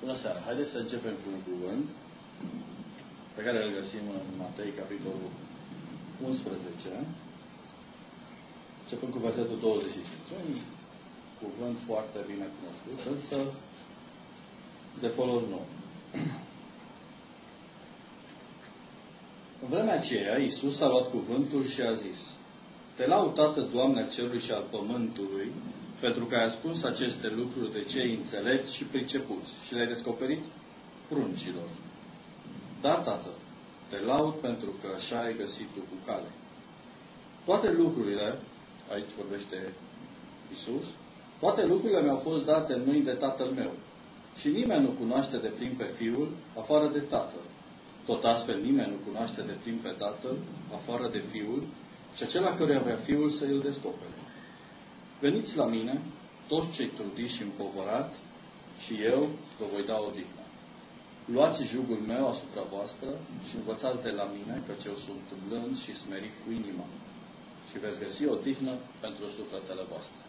Bună seara! Haideți să începem cu un cuvânt pe care îl găsim în Matei, capitolul 11, începând cu versetul 25. Un cuvânt foarte bine cunoscut, însă de folos nou. În vremea aceea, Iisus a luat cuvântul și a zis, Te laud, Tată, Doamne, Cerului și al Pământului, pentru că ai spus aceste lucruri de cei înțelepți și pricepuți și le-ai descoperit pruncilor. Da, Tată, te laud pentru că așa ai găsit tu cu cale. Toate lucrurile, aici vorbește Isus, toate lucrurile mi-au fost date în mâini de Tatăl meu. Și nimeni nu cunoaște de plin pe Fiul, afară de Tatăl. Tot astfel nimeni nu cunoaște de plin pe Tatăl, afară de Fiul, și acela căruia vrea Fiul să îl descopere. Veniți la mine, toți cei trudiți și împovărați, și eu vă voi da odihnă. Luați jugul meu asupra voastră și învățați de la mine, căci eu sunt blând și smerit cu inima. Și veți găsi o dihnă pentru sufletele voastre.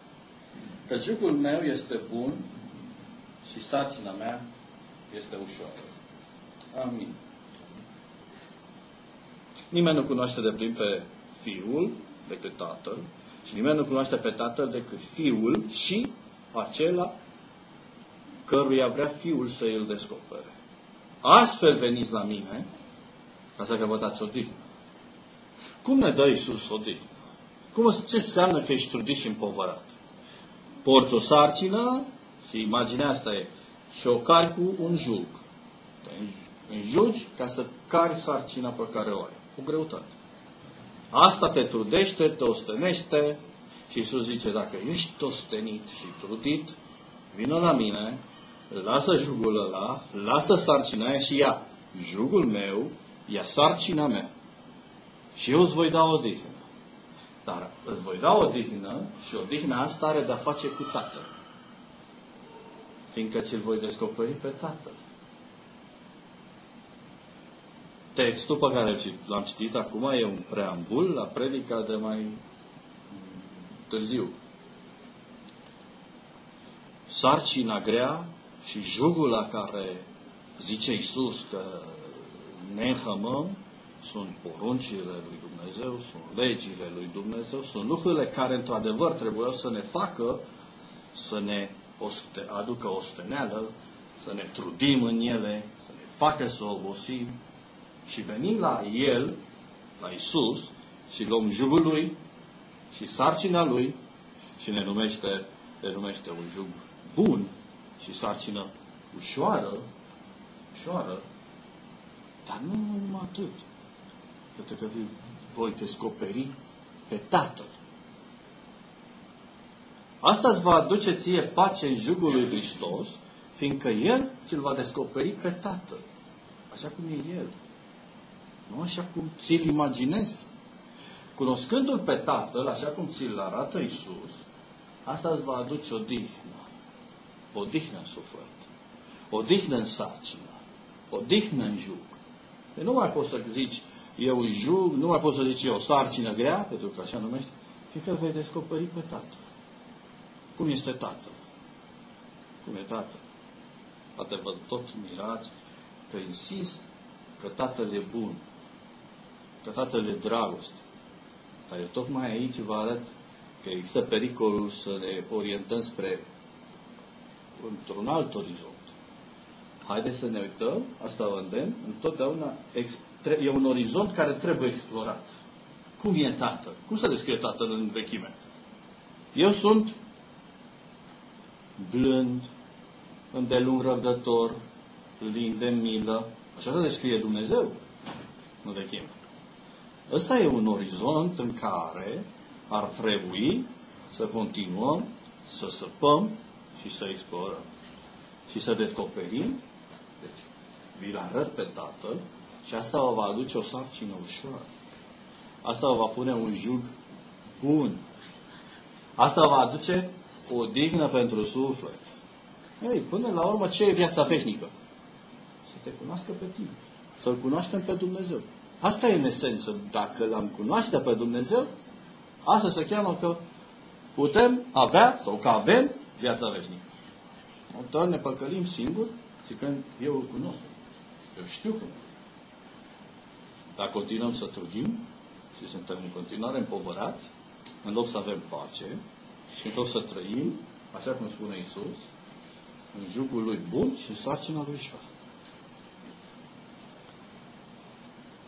Că jugul meu este bun și sarcina mea este ușoară. Amin. Nimeni nu cunoaște de plin pe Fiul decât Tatăl și nimeni nu cunoaște pe Tatăl decât Fiul și acela căruia vrea Fiul să îl descopere. Astfel veniți la mine ca să căpătați odihnă. Cum ne dă Iisus odihnă? Cum, ce înseamnă că ești trudit și împovărat? Porți o sarcină și imaginea asta e și o cari cu un jug. Te înjugi ca să cari sarcina pe care o ai. Cu greutate. Asta te trudește, te ostenește și Iisus zice, dacă ești ostenit și trudit, vină la mine, lasă jugul ăla, lasă sarcina aia și ia jugul meu, ia sarcina mea. Și eu îți voi da o dihnă. Dar îți voi da o dihnă și o dihnă asta are de-a face cu Tatăl. Fiindcă ți-l voi descoperi pe Tatăl. Textul pe care l-am citit acum e un preambul la predica de mai târziu. Sarcina grea și jugul la care zice Isus că ne înhămăm sunt poruncile lui Dumnezeu, sunt legile lui Dumnezeu, sunt lucrurile care într-adevăr trebuie să ne facă să ne oste, aducă osteneală, să ne trudim în ele, să ne facă să obosim, și venim la El, la Isus, și luăm jugul Lui și sarcina Lui și ne numește, ne numește un jug bun și sarcină ușoară, ușoară, dar nu numai atât. Pentru că voi descoperi pe Tatăl. Asta îți va aduce ție pace în jugul lui Hristos, fiindcă El ți-l va descoperi pe Tatăl. Așa cum e El. Nu așa cum ți-l imaginezi. Cunoscându-L pe Tatăl, așa cum ți-l arată Isus, asta îți va aduce o dihnă. O dihnă în suflet. O dihnă în sarcină. O dihnă în jug. Deci nu mai poți să zici, eu îi jug, nu mai poți să zici, eu o sarcină grea, pentru că așa numește, fiindcă îl vei descoperi pe Tatăl. Cum este Tatăl? Cum e Tatăl? Poate vă tot mirați că insist că Tatăl e bun, că Tatăl e dragoste. Dar eu tocmai aici vă arăt că există pericolul să ne orientăm spre într-un alt orizont. Haideți să ne uităm, asta o îndemn, întotdeauna e un orizont care trebuie explorat. Cum e Tatăl? Cum se descrie Tatăl în vechime? Eu sunt blând, îndelung răbdător, lin de milă. Așa se descrie Dumnezeu în vechime. Ăsta e un orizont în care ar trebui să continuăm să săpăm și să explorăm. Și să descoperim, deci vi-l arăt pe Tatăl și asta vă va aduce o sarcină ușoară. Asta vă va pune un jug bun. Asta va aduce o dignă pentru suflet. Ei, până la urmă, ce e viața veșnică? Să te cunoască pe tine. Să-L cunoaștem pe Dumnezeu. Asta e în esență. Dacă l-am cunoaște pe Dumnezeu, asta se cheamă că putem avea sau că avem viața veșnică. Doar ne păcălim singuri Zicând, eu îl cunosc. Eu știu cum. Dar continuăm să trugim și suntem în continuare împovărați, în loc să avem pace și în loc să trăim, așa cum spune Isus, în jugul lui bun și sarcina lui ușoară.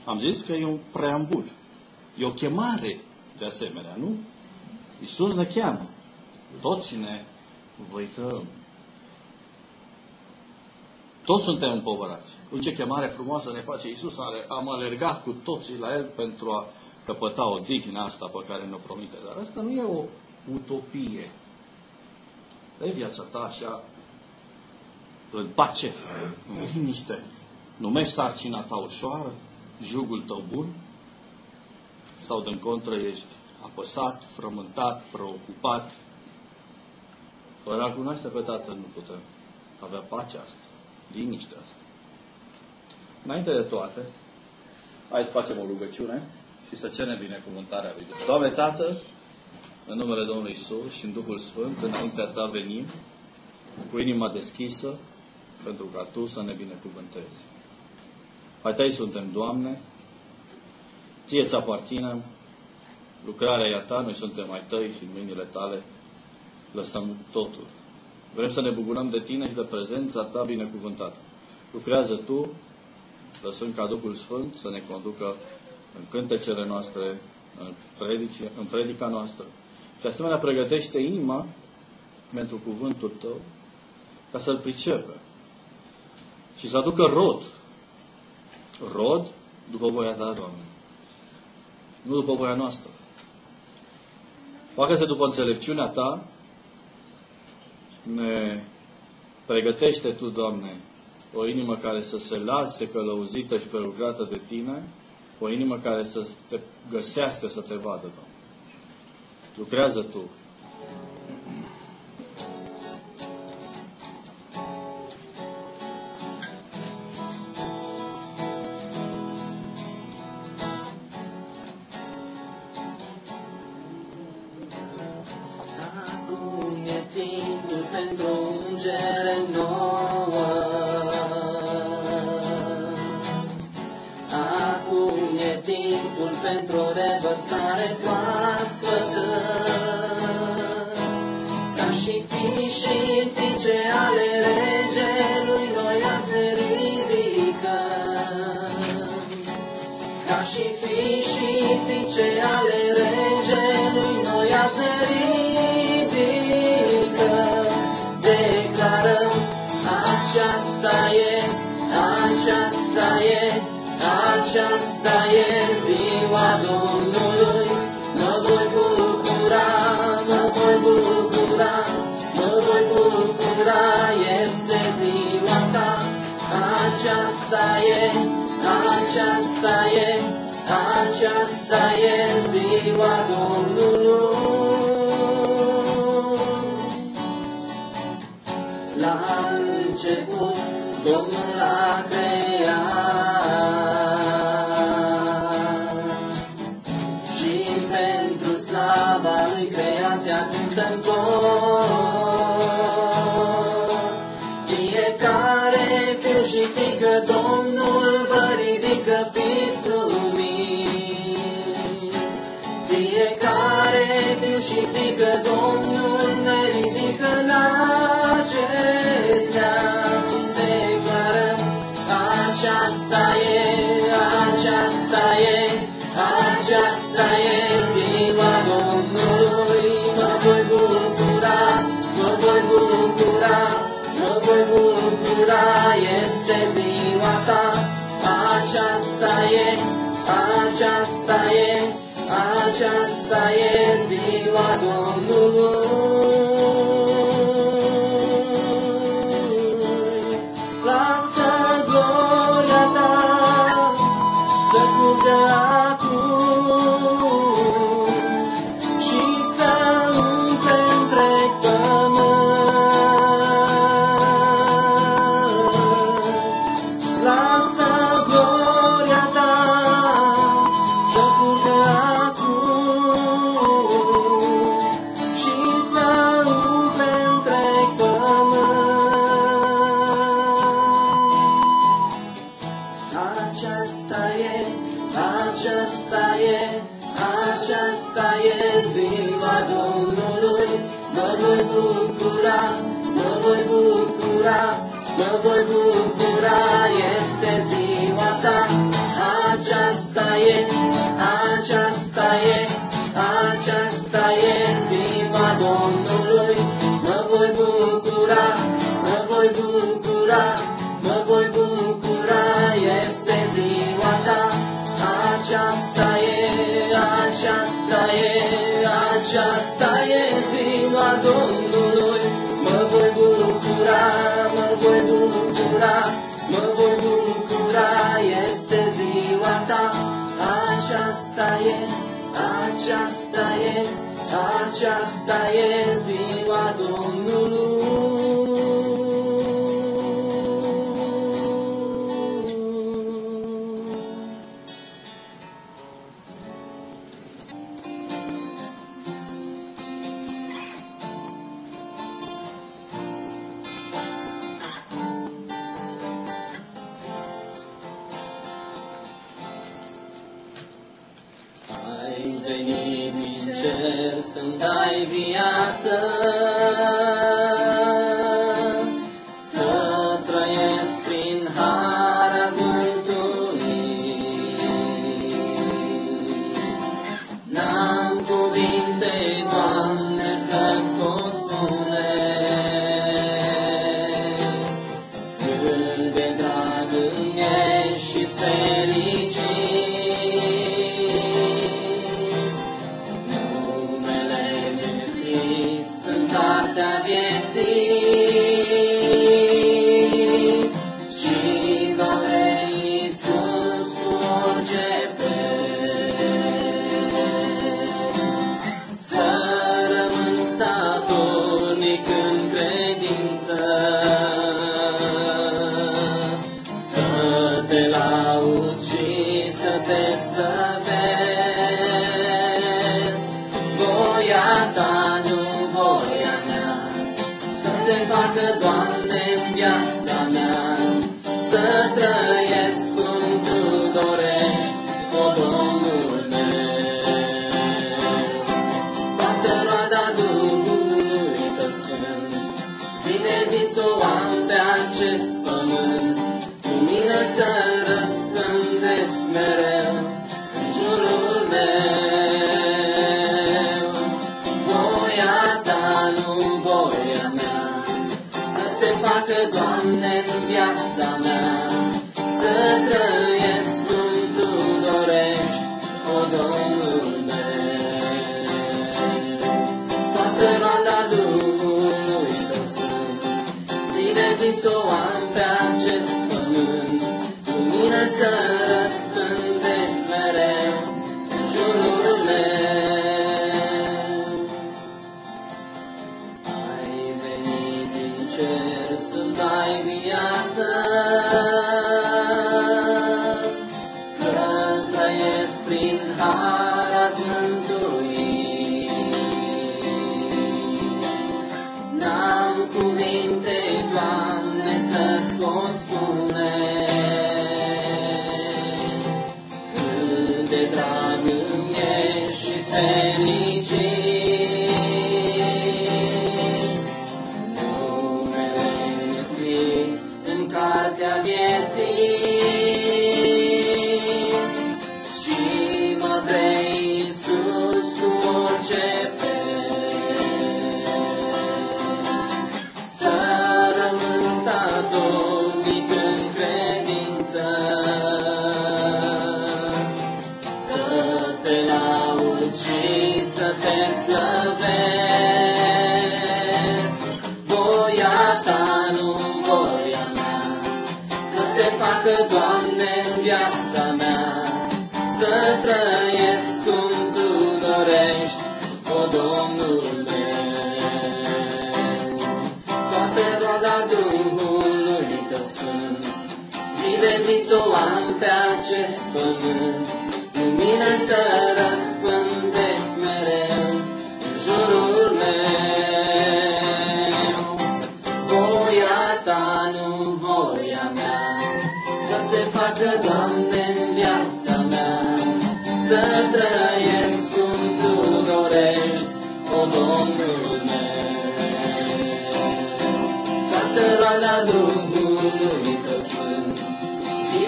Am zis că e un preambul. E o chemare de asemenea, nu? Isus ne cheamă. Toți ne văităm. Toți suntem împovărați. Cu ce chemare frumoasă ne face Isus. Am alergat cu toții la El pentru a căpăta o dignă asta pe care ne-o promite. Dar asta nu e o utopie. E viața ta așa în pace, în liniște. Numești sarcina ta ușoară, jugul tău bun, sau din contră ești apăsat, frământat, preocupat. Fără a cunoaște pe Tatăl nu putem avea pacea asta, liniștea asta. Înainte de toate, hai să facem o rugăciune și să cerem binecuvântarea lui Dumnezeu. Doamne Tată, în numele Domnului Isus și în Duhul Sfânt, înaintea Ta venim cu inima deschisă pentru ca Tu să ne binecuvântezi. Ai Tăi suntem, Doamne, Ție ți aparținem, lucrarea e a Ta, noi suntem ai Tăi și în mâinile Tale lăsăm totul. Vrem să ne bucurăm de Tine și de prezența Ta binecuvântată. Lucrează Tu, lăsând ca Duhul Sfânt să ne conducă în cântecele noastre, în, predici, în predica noastră. Și de asemenea pregătește inima pentru cuvântul Tău ca să-L pricepe și să aducă rod. Rod după voia Ta, Doamne. Nu după voia noastră. Facă-se după înțelepciunea Ta, ne pregătește Tu, Doamne, o inimă care să se lase călăuzită și prelucrată de Tine, o inimă care să te găsească, să te vadă, Doamne. Lucrează Tu. Fiu și fică Domnul ziua Domnului. Aceasta e ziua Domnului.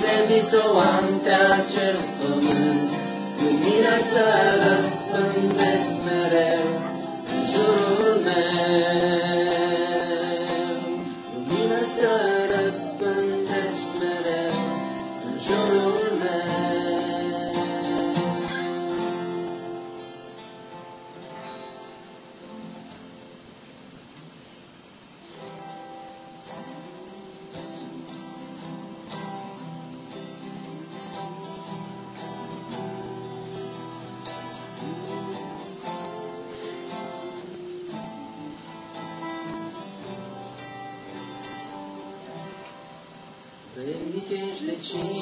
de disoante acest pământ, Lumina să răspândesc mereu în jurul meu. Jesus.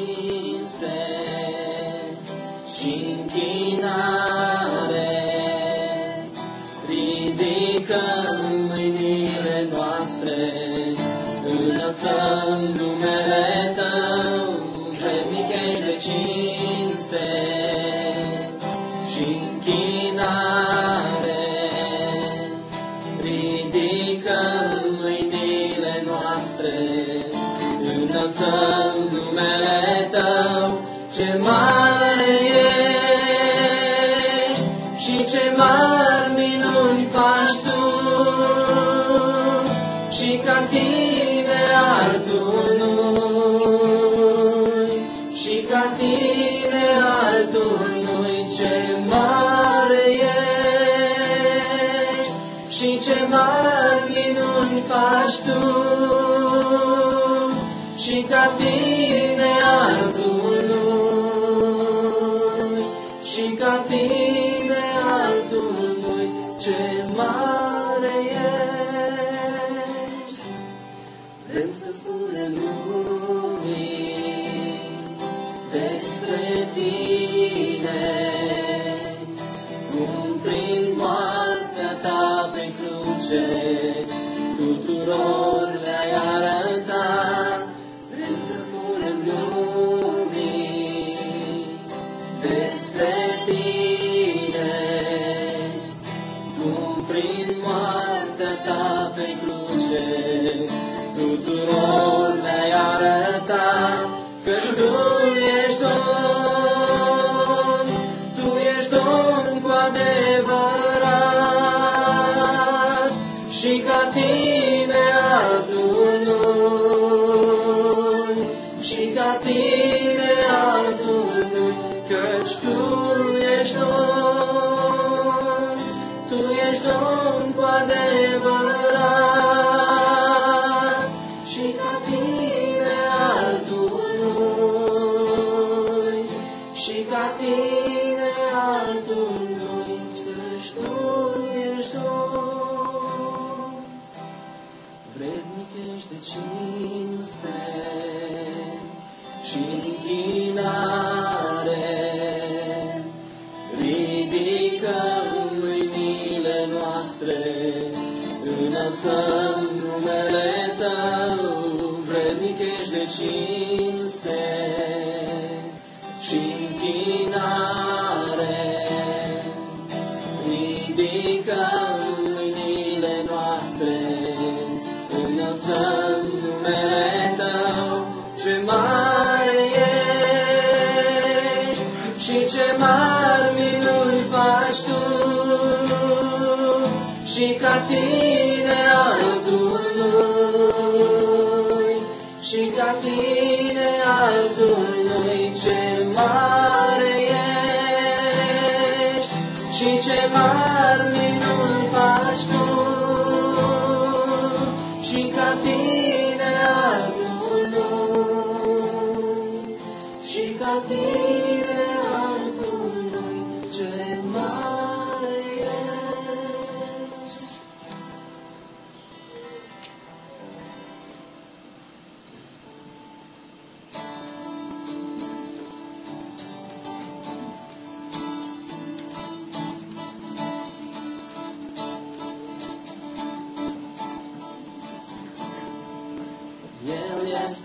Oh.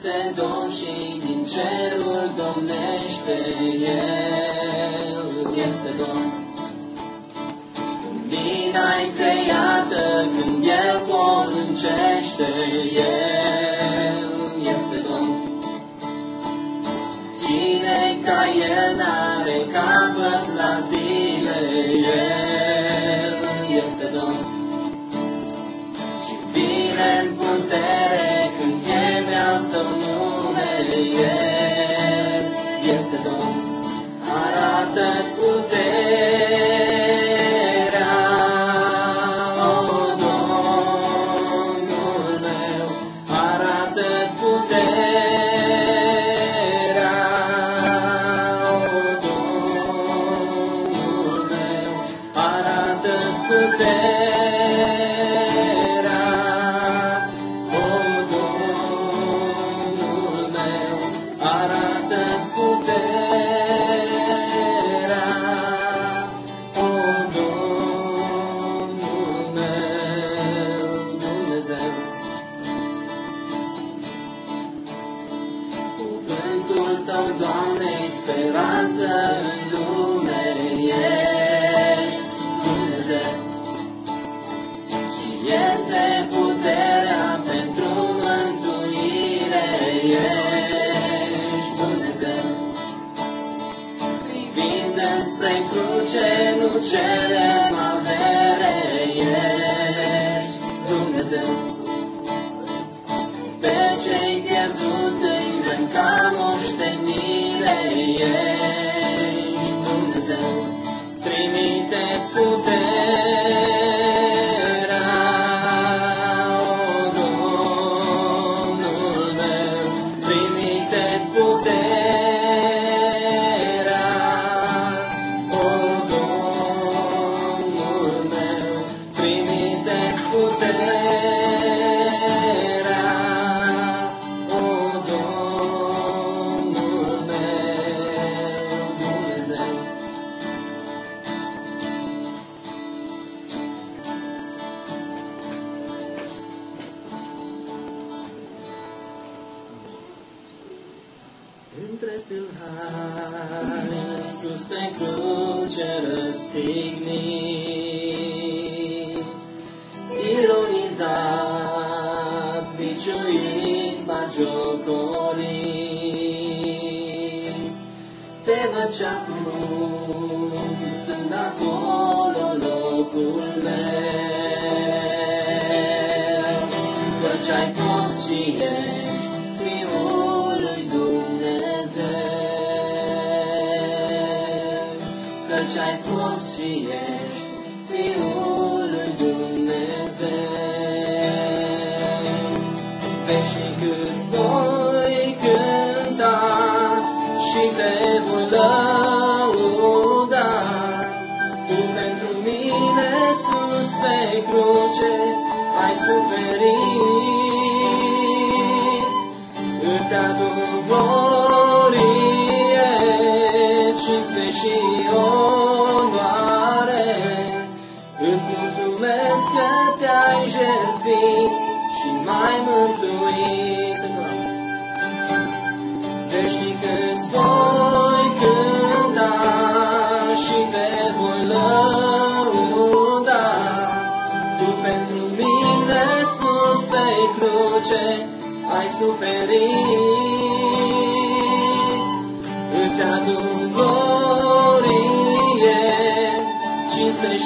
este Domn și din cerul domnește El. Este Domn.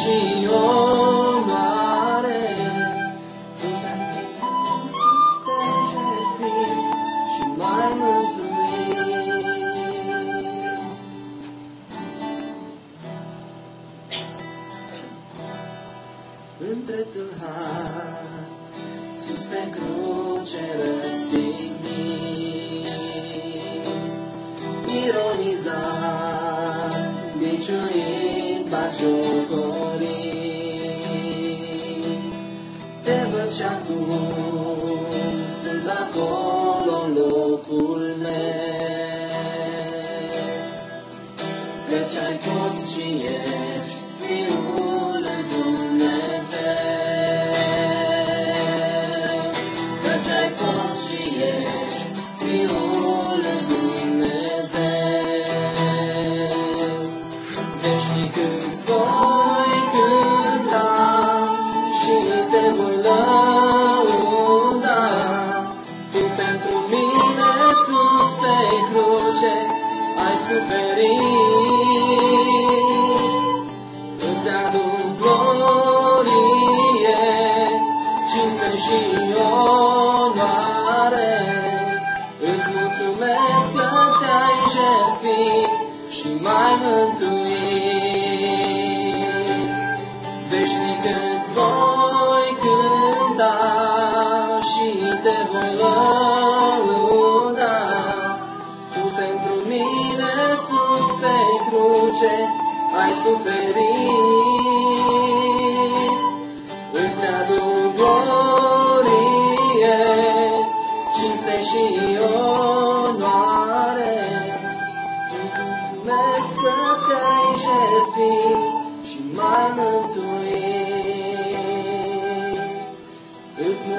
Señor.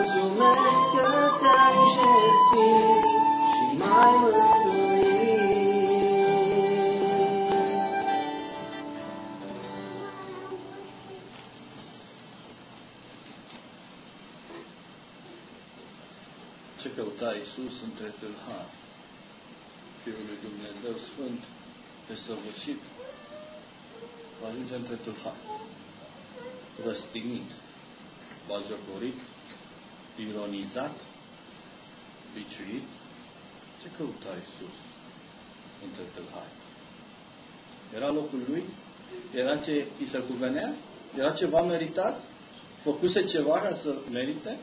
Ce căuta Iisus între tâlhari? Fiul lui Dumnezeu Sfânt, desăvârșit, ajunge între tâlhari, răstignit, bajocorit, ironizat, biciuit. Ce căuta Iisus între tâlhari? Era locul lui? Era ce îi se cuvenea? Era ceva meritat? Făcuse ceva ca să merite?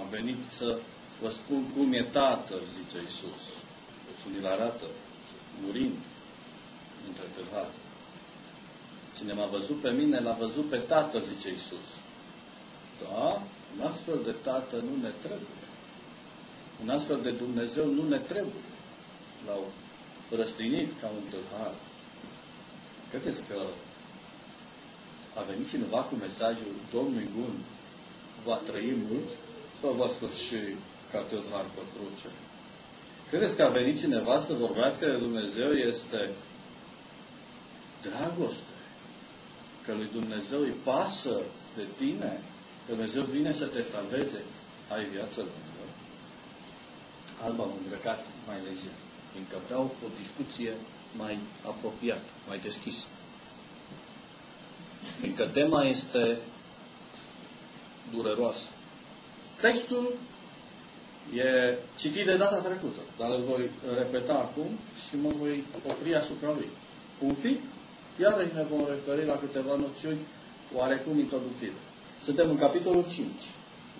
Am venit să vă spun cum e Tatăl, zice Iisus. Deci ni-l arată, murind între tâlhari. Cine m-a văzut pe mine, l-a văzut pe Tatăl, zice Iisus. Da, un astfel de Tată nu ne trebuie. Un astfel de Dumnezeu nu ne trebuie. L-au răstinit ca un tâlhar. Credeți că a venit cineva cu mesajul Domnului bun, va trăi mult sau va sfârși ca tâlhar pe cruce? Credeți că a venit cineva să vorbească de Dumnezeu este dragoste? Că lui Dumnezeu îi pasă de tine? Că Dumnezeu vine să te salveze? Ai viață lungă? Alba am îmbrăcat mai lejer, fiindcă vreau o discuție mai apropiată, mai deschisă. Fiindcă tema este dureroasă. Textul e citit de data trecută, dar îl voi repeta acum și mă voi opri asupra lui. Un pic, iarăși ne vom referi la câteva noțiuni oarecum introductive. Suntem în capitolul 5,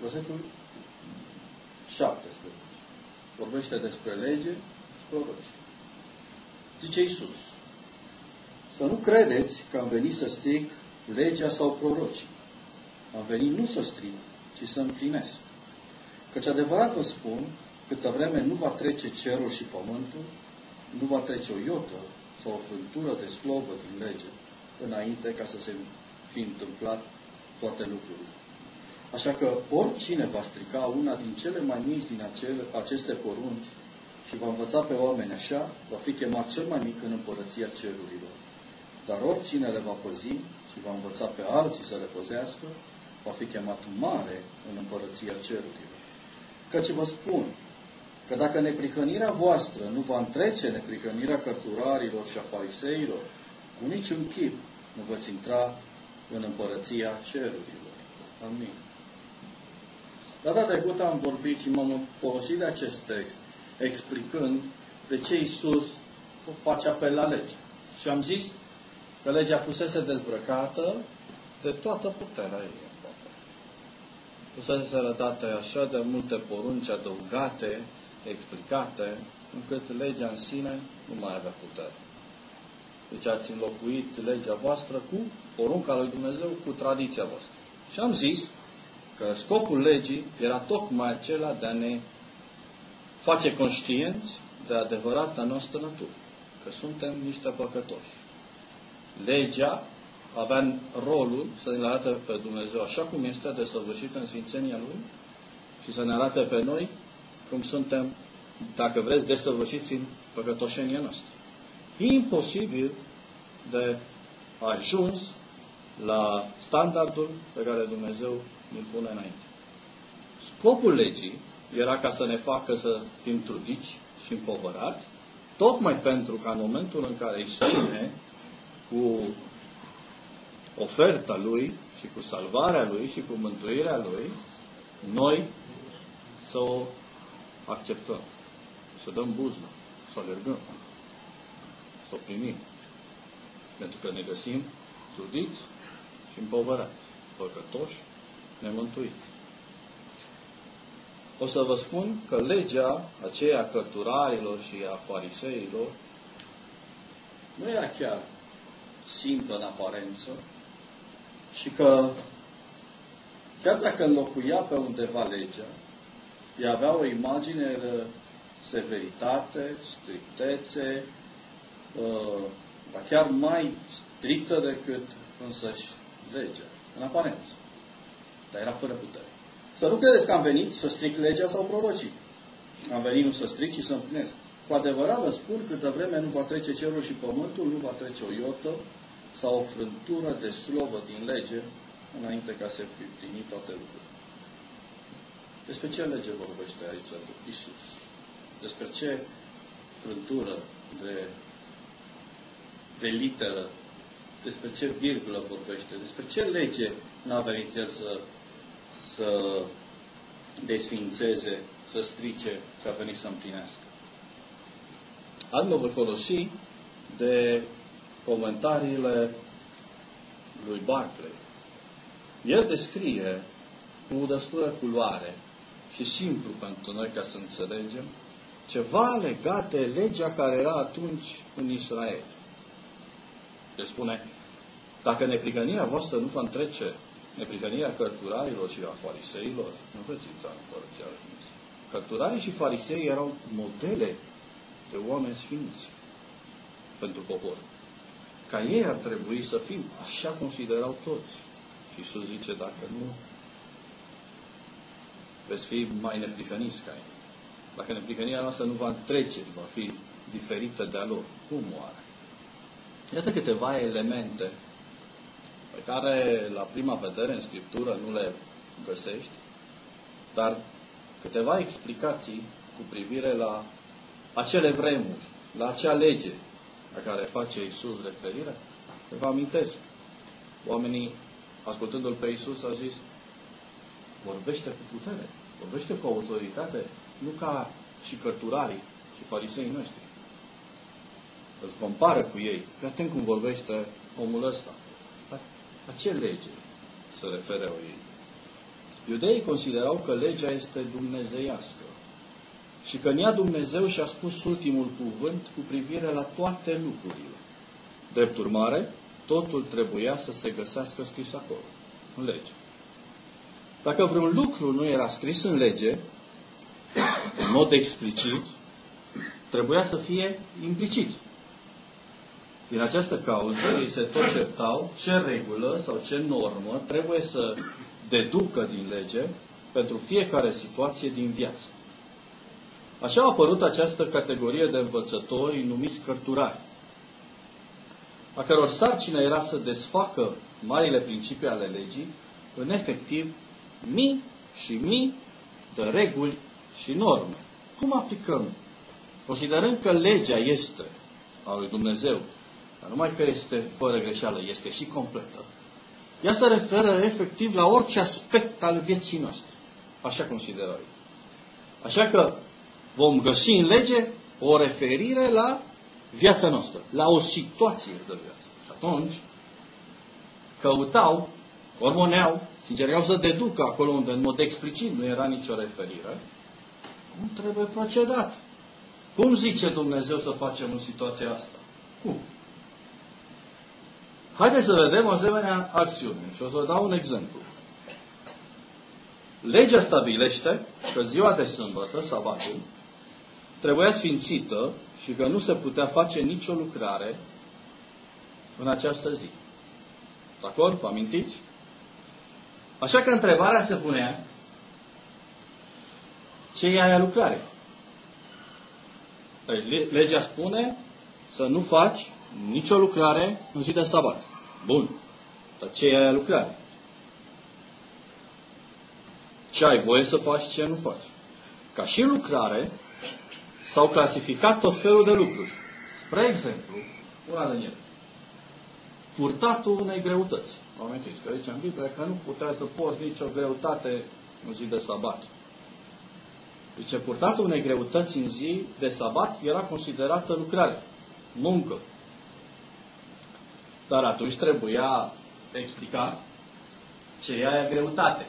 versetul 17. Vorbește despre lege și proroci. Zice Iisus, să nu credeți că am venit să stric legea sau prorocii. Am venit nu să stric, ci să împlinesc. Căci adevărat vă spun, câtă vreme nu va trece cerul și pământul, nu va trece o iotă sau o frântură de slovă din lege, înainte ca să se fi întâmplat toate lucrurile. Așa că oricine va strica una din cele mai mici din acele, aceste porunci și va învăța pe oameni așa, va fi chemat cel mai mic în împărăția cerurilor. Dar oricine le va păzi și va învăța pe alții să le păzească, va fi chemat mare în împărăția cerurilor. Căci vă spun că dacă neprihănirea voastră nu va întrece neprihănirea cărturarilor și a fariseilor, cu niciun chip nu veți intra în împărăția cerurilor. Amin. Data trecută am vorbit și m-am folosit de acest text explicând de ce Isus face apel la lege. Și am zis că legea fusese dezbrăcată de toată puterea ei. Fusese arătate așa de multe porunci adăugate, explicate, încât legea în sine nu mai avea putere. Deci ați înlocuit legea voastră cu porunca lui Dumnezeu, cu tradiția voastră. Și am zis că scopul legii era tocmai acela de a ne face conștienți de adevărata noastră natură, că suntem niște păcătoși. Legea avea rolul să ne arate pe Dumnezeu așa cum este desăvârșit în Sfințenia Lui și să ne arate pe noi cum suntem, dacă vreți, desăvârșiți în păcătoșenia noastră. E imposibil de ajuns la standardul pe care Dumnezeu îl pune înainte. Scopul legii era ca să ne facă să fim trudiți și împovărați, tocmai pentru că în momentul în care îi vine cu oferta Lui și cu salvarea Lui și cu mântuirea Lui, noi să o acceptăm, să dăm buzna, să alergăm, să o primim. Pentru că ne găsim trudiți și împovărați, păcătoși, nemântuiți. O să vă spun că legea aceea cărturarilor și a fariseilor nu era chiar simplă în aparență și că chiar dacă înlocuia pe undeva legea, ea avea o imagine de severitate, strictețe, uh, dar chiar mai strictă decât însăși legea, în aparență. Dar era fără putere. Să nu credeți că am venit să stric legea sau prorocii. Am venit nu să stric și să împlinesc. Cu adevărat vă spun, câtă vreme nu va trece cerul și pământul, nu va trece o iotă sau o frântură de slovă din lege înainte ca să fi plinit toate lucrurile. Despre ce lege vorbește aici Isus? Despre ce frântură de, de literă, despre ce virgulă vorbește, despre ce lege n-a venit El să, să desfințeze, să strice, ce a venit să împlinească. Azi mă voi folosi de comentariile lui Barclay. El descrie cu destulă culoare și simplu pentru noi ca să înțelegem ceva legat de legea care era atunci în Israel. El spune, dacă neprihănirea voastră nu va întrece neprihănirea cărturarilor și a fariseilor, nu veți intra în Împărăția Lui Dumnezeu. Cărturarii și farisei erau modele de oameni sfinți pentru popor. Ca ei ar trebui să fim, așa considerau toți. Și Iisus zice, dacă nu, veți fi mai neprihăniți ca ei. Dacă neprihănirea noastră nu va trece, va fi diferită de a lor, cum oare? Iată câteva elemente pe care la prima vedere în Scriptură nu le găsești, dar câteva explicații cu privire la acele vremuri, la acea lege la care face Isus referire. Vă amintesc, oamenii, ascultându-L pe Isus, au zis, vorbește cu putere, vorbește cu autoritate, nu ca și cărturarii și farisei noștri. Îl compară cu ei. Fii atent cum vorbește omul ăsta. La ce lege se referă ei? Iudeii considerau că legea este dumnezeiască și că în ea Dumnezeu și-a spus ultimul cuvânt cu privire la toate lucrurile. Drept urmare, totul trebuia să se găsească scris acolo, în lege. Dacă vreun lucru nu era scris în lege, în mod explicit, trebuia să fie implicit. Din această cauză, ei se tot certau ce regulă sau ce normă trebuie să deducă din lege pentru fiecare situație din viață. Așa a apărut această categorie de învățători numiți cărturari, a căror sarcină era să desfacă marile principii ale legii în efectiv mii și mii de reguli și norme. Cum aplicăm? Considerând că legea este a lui Dumnezeu, dar numai că este fără greșeală, este și completă. Ea se referă efectiv la orice aspect al vieții noastre. Așa consideră ei. Așa că vom găsi în lege o referire la viața noastră, la o situație de viață. Și atunci căutau, ormoneau, sincer, să deducă acolo unde în mod explicit nu era nicio referire, cum trebuie procedat. Cum zice Dumnezeu să facem în situația asta? Cum? Haideți să vedem o asemenea acțiune. Și o să vă dau un exemplu. Legea stabilește că ziua de sâmbătă, sabatul, trebuia sfințită și că nu se putea face nicio lucrare în această zi. De acord? Vă amintiți? Așa că întrebarea se punea ce e aia lucrare? Păi, legea spune să nu faci nicio lucrare în zi de sabat. Bun. Dar ce e aia lucrare? Ce ai voie să faci, ce nu faci. Ca și lucrare, s-au clasificat tot felul de lucruri. Spre exemplu, una din ele. Purtatul unei greutăți. Vă amintiți că aici în Biblie că nu putea să poți nicio greutate în zi de sabat. Deci purtatul unei greutăți în zi de sabat era considerată lucrare, muncă. Dar atunci trebuia explicat ce e aia greutate.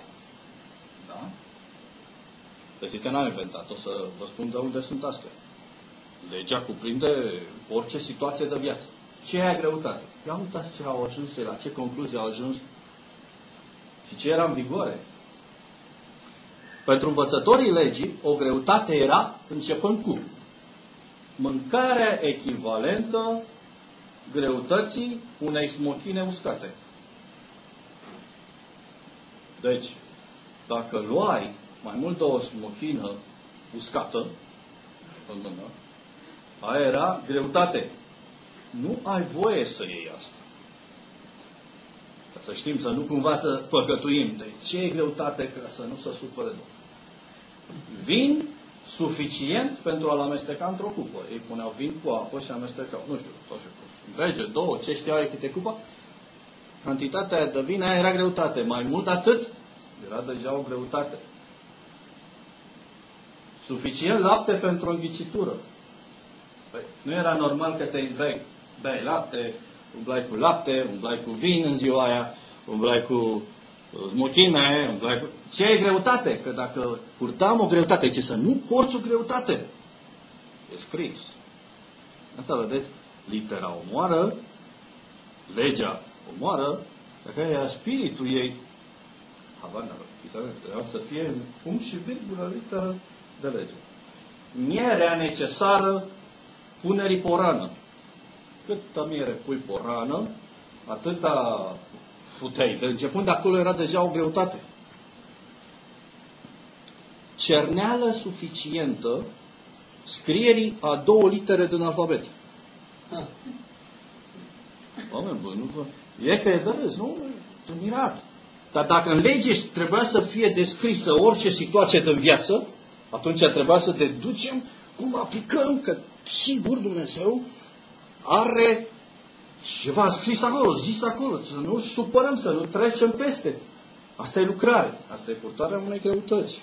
Da? Deci că n-am inventat, o să vă spun de unde sunt astea. Legea cuprinde orice situație de viață. Ce e aia greutate? Ia uitați ce au ajuns, la ce concluzie au ajuns și ce era în vigoare. Pentru învățătorii legii, o greutate era începând cu mâncarea echivalentă greutății unei smochine uscate. Deci, dacă luai mai mult de o smochină uscată în mână, aia era greutate. Nu ai voie să iei asta. Ca să știm, să nu cumva să păcătuim. De ce e greutate ca să nu se supără Domnul? Vin suficient pentru a-l amesteca într-o cupă. Ei puneau vin cu apă și amestecau. Nu știu, tot știu. 10, 2, ce știau ei câte cupă, cantitatea de vin aia era greutate. Mai mult atât, era deja o greutate. Suficient lapte pentru o înghicitură. Păi, nu era normal că te bei, bei lapte, umblai cu lapte, umblai cu vin în ziua aia, umblai cu uh, smochine, umblai cu... Ce e greutate? Că dacă purtam o greutate, ce să nu porți o greutate. E scris. Asta vedeți? Litera omoară, legea omoară, dacă e spiritul ei, habar n să fie cum și virgulă literă de lege. Mierea necesară punerii porană. Câtă miere pui porană, atâta futei. De începând de acolo era deja o greutate. Cerneală suficientă scrierii a două litere din alfabet. Oameni bă, nu vă... E că e de râs, nu? Te mirat. Dar dacă în lege trebuia să fie descrisă orice situație din viață, atunci trebuia să deducem cum aplicăm, că sigur Dumnezeu are ceva scris acolo, zis acolo, să nu supărăm, să nu trecem peste. Asta e lucrare, asta e purtarea unei greutăți.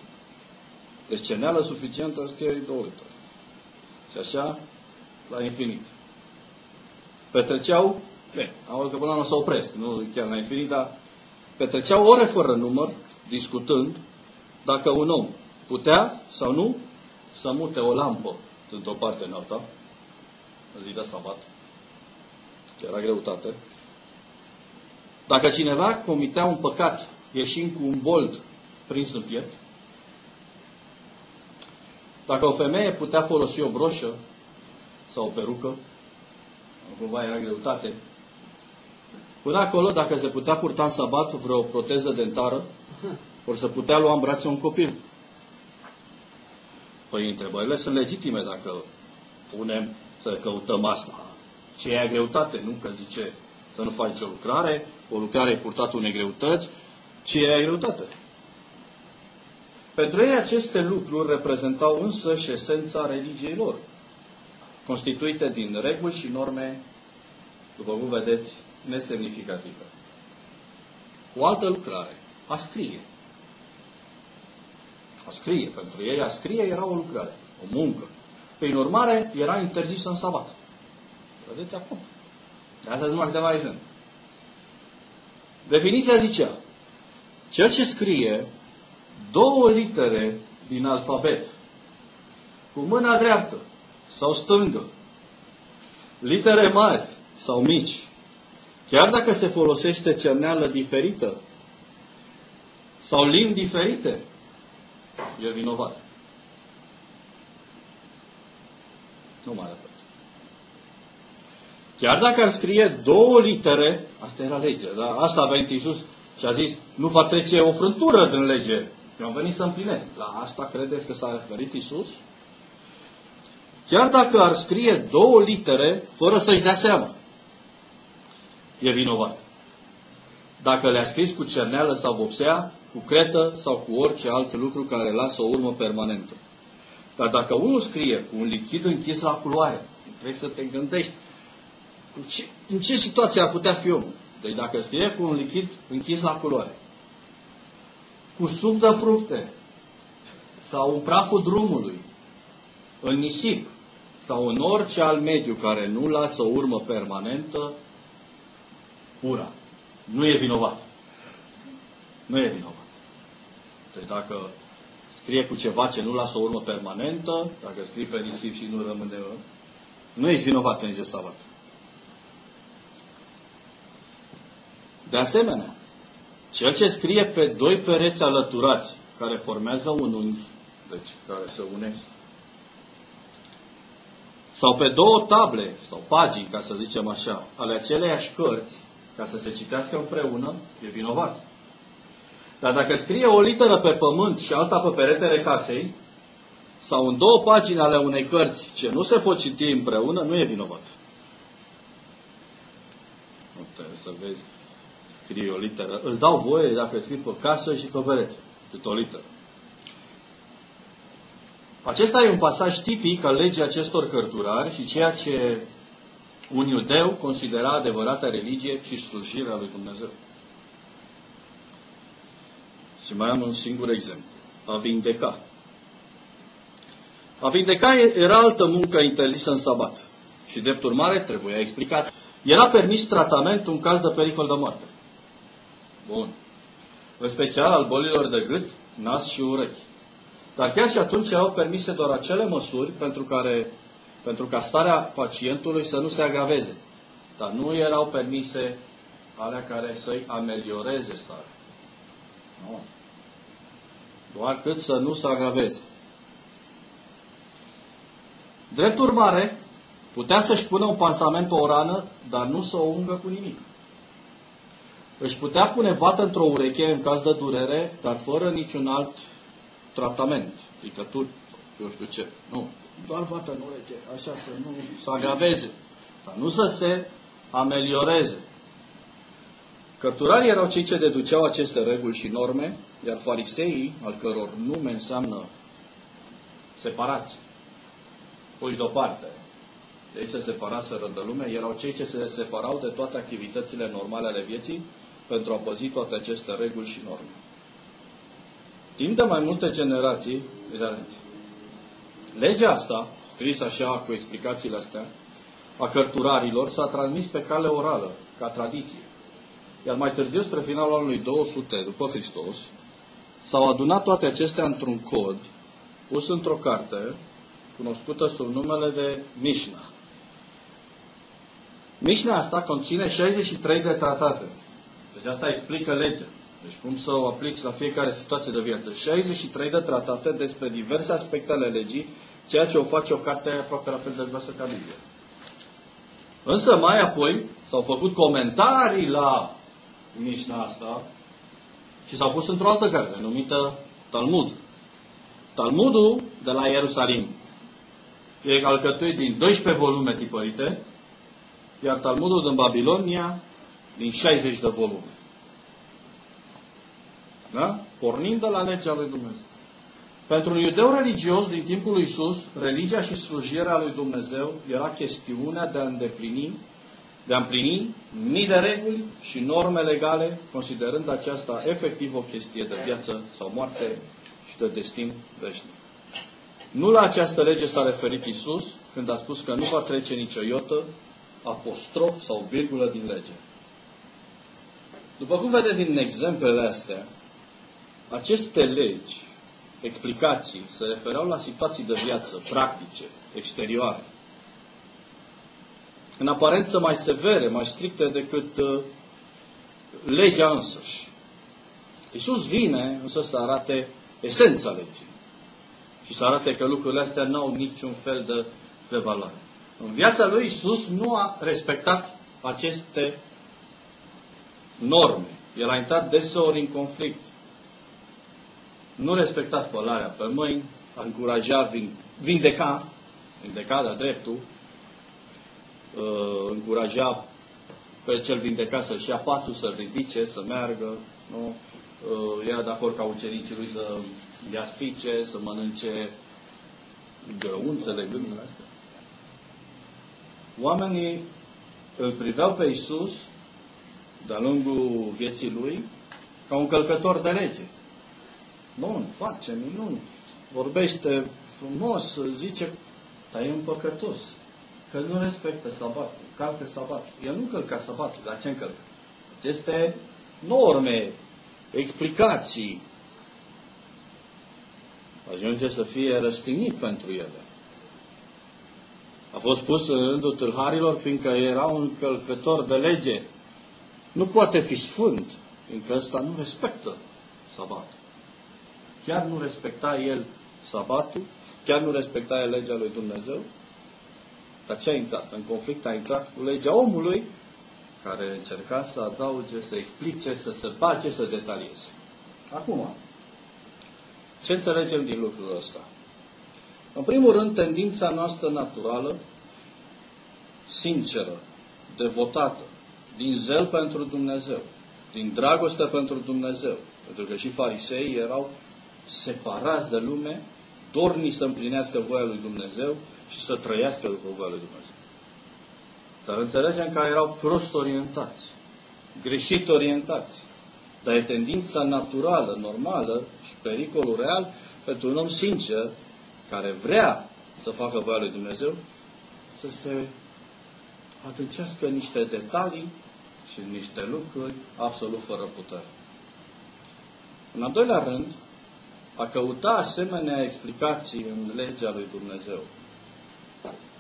Deci ceneală suficientă scrie două literi. Și așa, la infinit. Petreceau, bine, am că până la să opresc, nu chiar la infinit, dar petreceau ore fără număr, discutând dacă un om putea sau nu să mute o lampă dintr-o parte în alta, în zi de sabat, era greutate. Dacă cineva comitea un păcat ieșind cu un bold prins în piept, dacă o femeie putea folosi o broșă sau o perucă, cumva era greutate, până acolo, dacă se putea purta în sabat vreo proteză dentară, ori să putea lua în brațe un copil. Păi întrebările sunt legitime dacă punem să căutăm asta. Ce e greutate, nu? Că zice să nu faci o lucrare, o lucrare e purtată unei greutăți, ce e greutate? Pentru ei aceste lucruri reprezentau însă și esența religiei lor, constituite din reguli și norme, după cum vedeți, nesemnificative. O altă lucrare, a scrie. A scrie, pentru ei a scrie era o lucrare, o muncă. Prin urmare, era interzis în sabat. Vedeți acum. De asta numai câteva exemple. Definiția zicea, cel ce scrie două litere din alfabet cu mâna dreaptă sau stângă, litere mari sau mici, chiar dacă se folosește cerneală diferită sau limbi diferite, e vinovat. Nu mai repet. Chiar dacă ar scrie două litere, asta era legea, da? asta a venit Iisus și a zis, nu va trece o frântură din lege. Eu am venit să împlinesc. La asta credeți că s-a referit Iisus? Chiar dacă ar scrie două litere, fără să-și dea seama, e vinovat. Dacă le-a scris cu cerneală sau vopsea, cu cretă sau cu orice alt lucru care lasă o urmă permanentă. Dar dacă unul scrie cu un lichid închis la culoare, trebuie să te gândești cu ce, în ce situație ar putea fi omul. Deci dacă scrie cu un lichid închis la culoare, cu suc de fructe, sau în praful drumului, în nisip, sau în orice alt mediu care nu lasă o urmă permanentă, ura. Nu e vinovat. Nu e vinovat. Deci dacă scrie cu ceva ce nu lasă o urmă permanentă, dacă scrie pe nisip și nu rămâne, nu ești vinovat în ziua sabat. De asemenea, cel ce scrie pe doi pereți alăturați, care formează un unghi, deci care se unesc, sau pe două table sau pagini, ca să zicem așa, ale aceleiași cărți, ca să se citească împreună, e vinovat. Dar dacă scrie o literă pe pământ și alta pe peretele casei, sau în două pagini ale unei cărți ce nu se pot citi împreună, nu e vinovat. Nu trebuie să vezi, scrie o literă. Îl dau voie dacă scrie pe casă și pe perete. Cât o literă. Acesta e un pasaj tipic al legii acestor cărturari și ceea ce un iudeu considera adevărată religie și slujirea lui Dumnezeu. Și mai am un singur exemplu. A vindeca. A vindeca era altă muncă interzisă în sabat. Și drept urmare, trebuia explicat, era permis tratamentul în caz de pericol de moarte. Bun. În special al bolilor de gât, nas și urechi. Dar chiar și atunci erau permise doar acele măsuri pentru, care, pentru ca starea pacientului să nu se agraveze. Dar nu erau permise alea care să-i amelioreze starea. Nu. Doar cât să nu se agraveze. Drept urmare, putea să-și pună un pansament pe o rană, dar nu să o ungă cu nimic. Își putea pune vată într-o ureche în caz de durere, dar fără niciun alt tratament, picături, eu știu ce. Nu, doar vată în ureche, așa să nu să agraveze, dar nu să se amelioreze. Cărturarii erau cei ce deduceau aceste reguli și norme, iar fariseii, al căror nume înseamnă separați, puși deoparte, ei se separaseră de lume, erau cei ce se separau de toate activitățile normale ale vieții pentru a păzi toate aceste reguli și norme. Timp de mai multe generații, legea asta, scrisă așa cu explicațiile astea, a cărturarilor, s-a transmis pe cale orală, ca tradiție. Iar mai târziu, spre finalul anului 200 după Hristos, s-au adunat toate acestea într-un cod, pus într-o carte, cunoscută sub numele de Mishnah. Mishnah asta conține 63 de tratate. Deci asta explică legea. Deci cum să o aplici la fiecare situație de viață. 63 de tratate despre diverse aspecte ale legii, ceea ce o face o carte aproape la fel de groasă ca Biblia. Însă mai apoi s-au făcut comentarii la Mishnah asta și s-au pus într-o altă carte numită Talmud. Talmudul de la Ierusalim e alcătuit din 12 volume tipărite, iar Talmudul din Babilonia din 60 de volume. Da? Pornind de la legea lui Dumnezeu. Pentru un iudeu religios din timpul lui Isus, religia și slujirea lui Dumnezeu era chestiunea de a îndeplini, de a împlini mii de reguli și norme legale, considerând aceasta efectiv o chestie de viață sau moarte și de destin veșnic. Nu la această lege s-a referit Isus când a spus că nu va trece nicio iotă, apostrof sau virgulă din lege. După cum vedeți din exemplele astea, aceste legi, explicații, se refereau la situații de viață practice, exterioare. În aparență mai severe, mai stricte decât uh, legea însăși. Iisus vine însă să arate esența legii. Și să arate că lucrurile astea nu au niciun fel de, de valoare. În viața lui Iisus nu a respectat aceste norme. El a intrat deseori în conflict. Nu respecta spălarea pe mâini, a încuraja, vindeca, vindeca de dreptul, uh, încuraja pe cel vindecat să-și ia patul, să ridice, să meargă, nu? Uh, era de acord ca ucenicii lui să ia spice, să mănânce grăunțele, gândurile astea. Oamenii îl priveau pe Isus de-a lungul vieții lui ca un călcător de lege. Bun, face minuni, vorbește frumos, zice, dar e un păcătos. Că nu respectă sabatul, carte sabatul. El nu călca sabatul, dar ce încălcă? Aceste norme, explicații, ajunge să fie răstignit pentru ele. A fost pus în rândul tâlharilor, fiindcă era un călcător de lege nu poate fi sfânt, fiindcă ăsta nu respectă sabatul. Chiar nu respecta el sabatul, chiar nu respecta el legea lui Dumnezeu, dar ce a intrat? În conflict a intrat cu legea omului, care încerca să adauge, să explice, să se bage, să detalieze. Acum, ce înțelegem din lucrul ăsta? În primul rând, tendința noastră naturală, sinceră, devotată, din zel pentru Dumnezeu, din dragoste pentru Dumnezeu. Pentru că și farisei erau separați de lume, dorni să împlinească voia lui Dumnezeu și să trăiască după voia lui Dumnezeu. Dar înțelegem că erau prost orientați, greșit orientați. Dar e tendința naturală, normală și pericolul real pentru un om sincer care vrea să facă voia lui Dumnezeu să se adâncească niște detalii și niște lucruri absolut fără putere. În al doilea rând, a căuta asemenea explicații în legea lui Dumnezeu.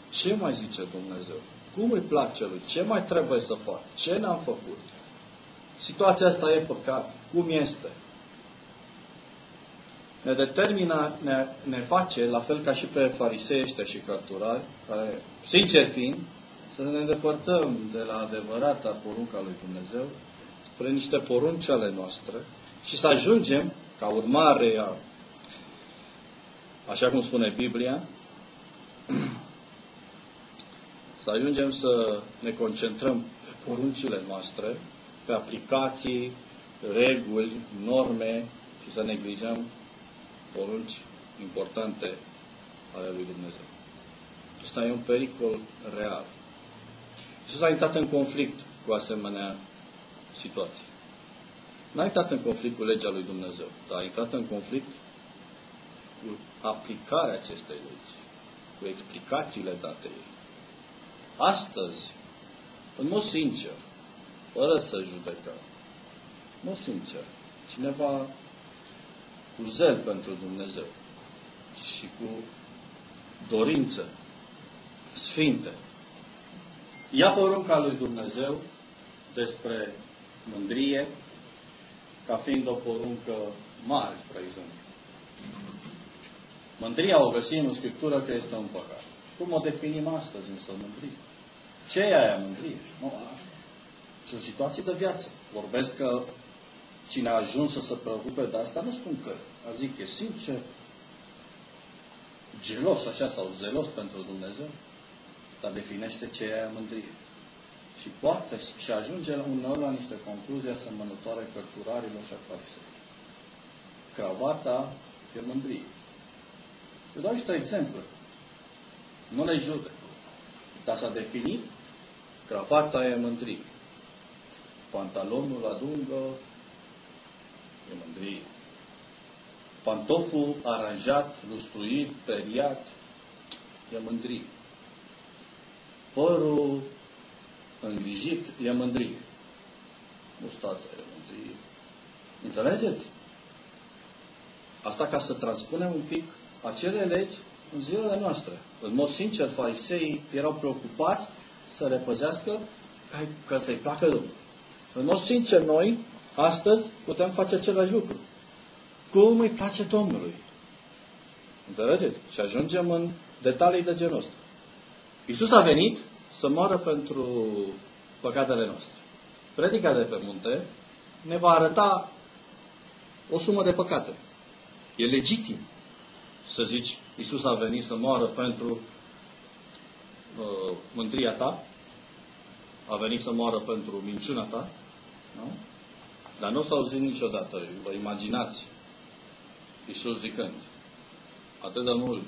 Ce mai zice Dumnezeu? Cum îi place lui? Ce mai trebuie să fac? Ce n-am făcut? Situația asta e păcat. Cum este? Ne determină, ne, ne face, la fel ca și pe farisei ăștia și cărturari, care, sincer fiind, să ne îndepărtăm de la adevărata porunca lui Dumnezeu spre niște porunci ale noastre și să ajungem, ca urmare a, așa cum spune Biblia, să ajungem să ne concentrăm pe poruncile noastre, pe aplicații, reguli, norme și să neglijăm porunci importante ale lui Dumnezeu. Asta e un pericol real. Iisus a intrat în conflict cu asemenea situații. Nu a intrat în conflict cu legea lui Dumnezeu, dar a intrat în conflict cu aplicarea acestei legi, cu explicațiile date ei. Astăzi, în mod sincer, fără să judecăm, în mod sincer, cineva cu zel pentru Dumnezeu și cu dorință sfinte, ia porunca lui Dumnezeu despre mândrie ca fiind o poruncă mare, spre exemplu. Mândria o găsim în Scriptură că este un păcat. Cum o definim astăzi însă mândrie? Ce e aia mândrie? Nu, sunt situații de viață. Vorbesc că cine a ajuns să se preocupe de asta, nu spun că, a zic, e sincer, gelos așa sau zelos pentru Dumnezeu, dar definește ce e aia mândrie. Și poate și ajunge uneori la niște concluzii asemănătoare cărturarilor și farisei. Cravata e mândrie. Eu dau niște exemple. Nu le judec. Dar s-a definit cravata e mândrie. Pantalonul la dungă e mândrie. Pantoful aranjat, lustruit, periat, e mândrie. Părul îngrijit e mândrie. Mustața e mândrie. Înțelegeți? Asta ca să transpunem un pic acele legi în zilele noastre. În mod sincer, fariseii erau preocupați să repăzească ca, ca să-i placă Domnul. În mod sincer, noi, astăzi, putem face același lucru. Cum îi place Domnului? Înțelegeți? Și ajungem în detalii de genul ăsta. Iisus a venit să moară pentru păcatele noastre. Predica de pe munte ne va arăta o sumă de păcate. E legitim să zici, Iisus a venit să moară pentru uh, mândria ta, a venit să moară pentru minciuna ta, nu? Dar nu o să auzit niciodată, vă imaginați, Iisus zicând, atât de mult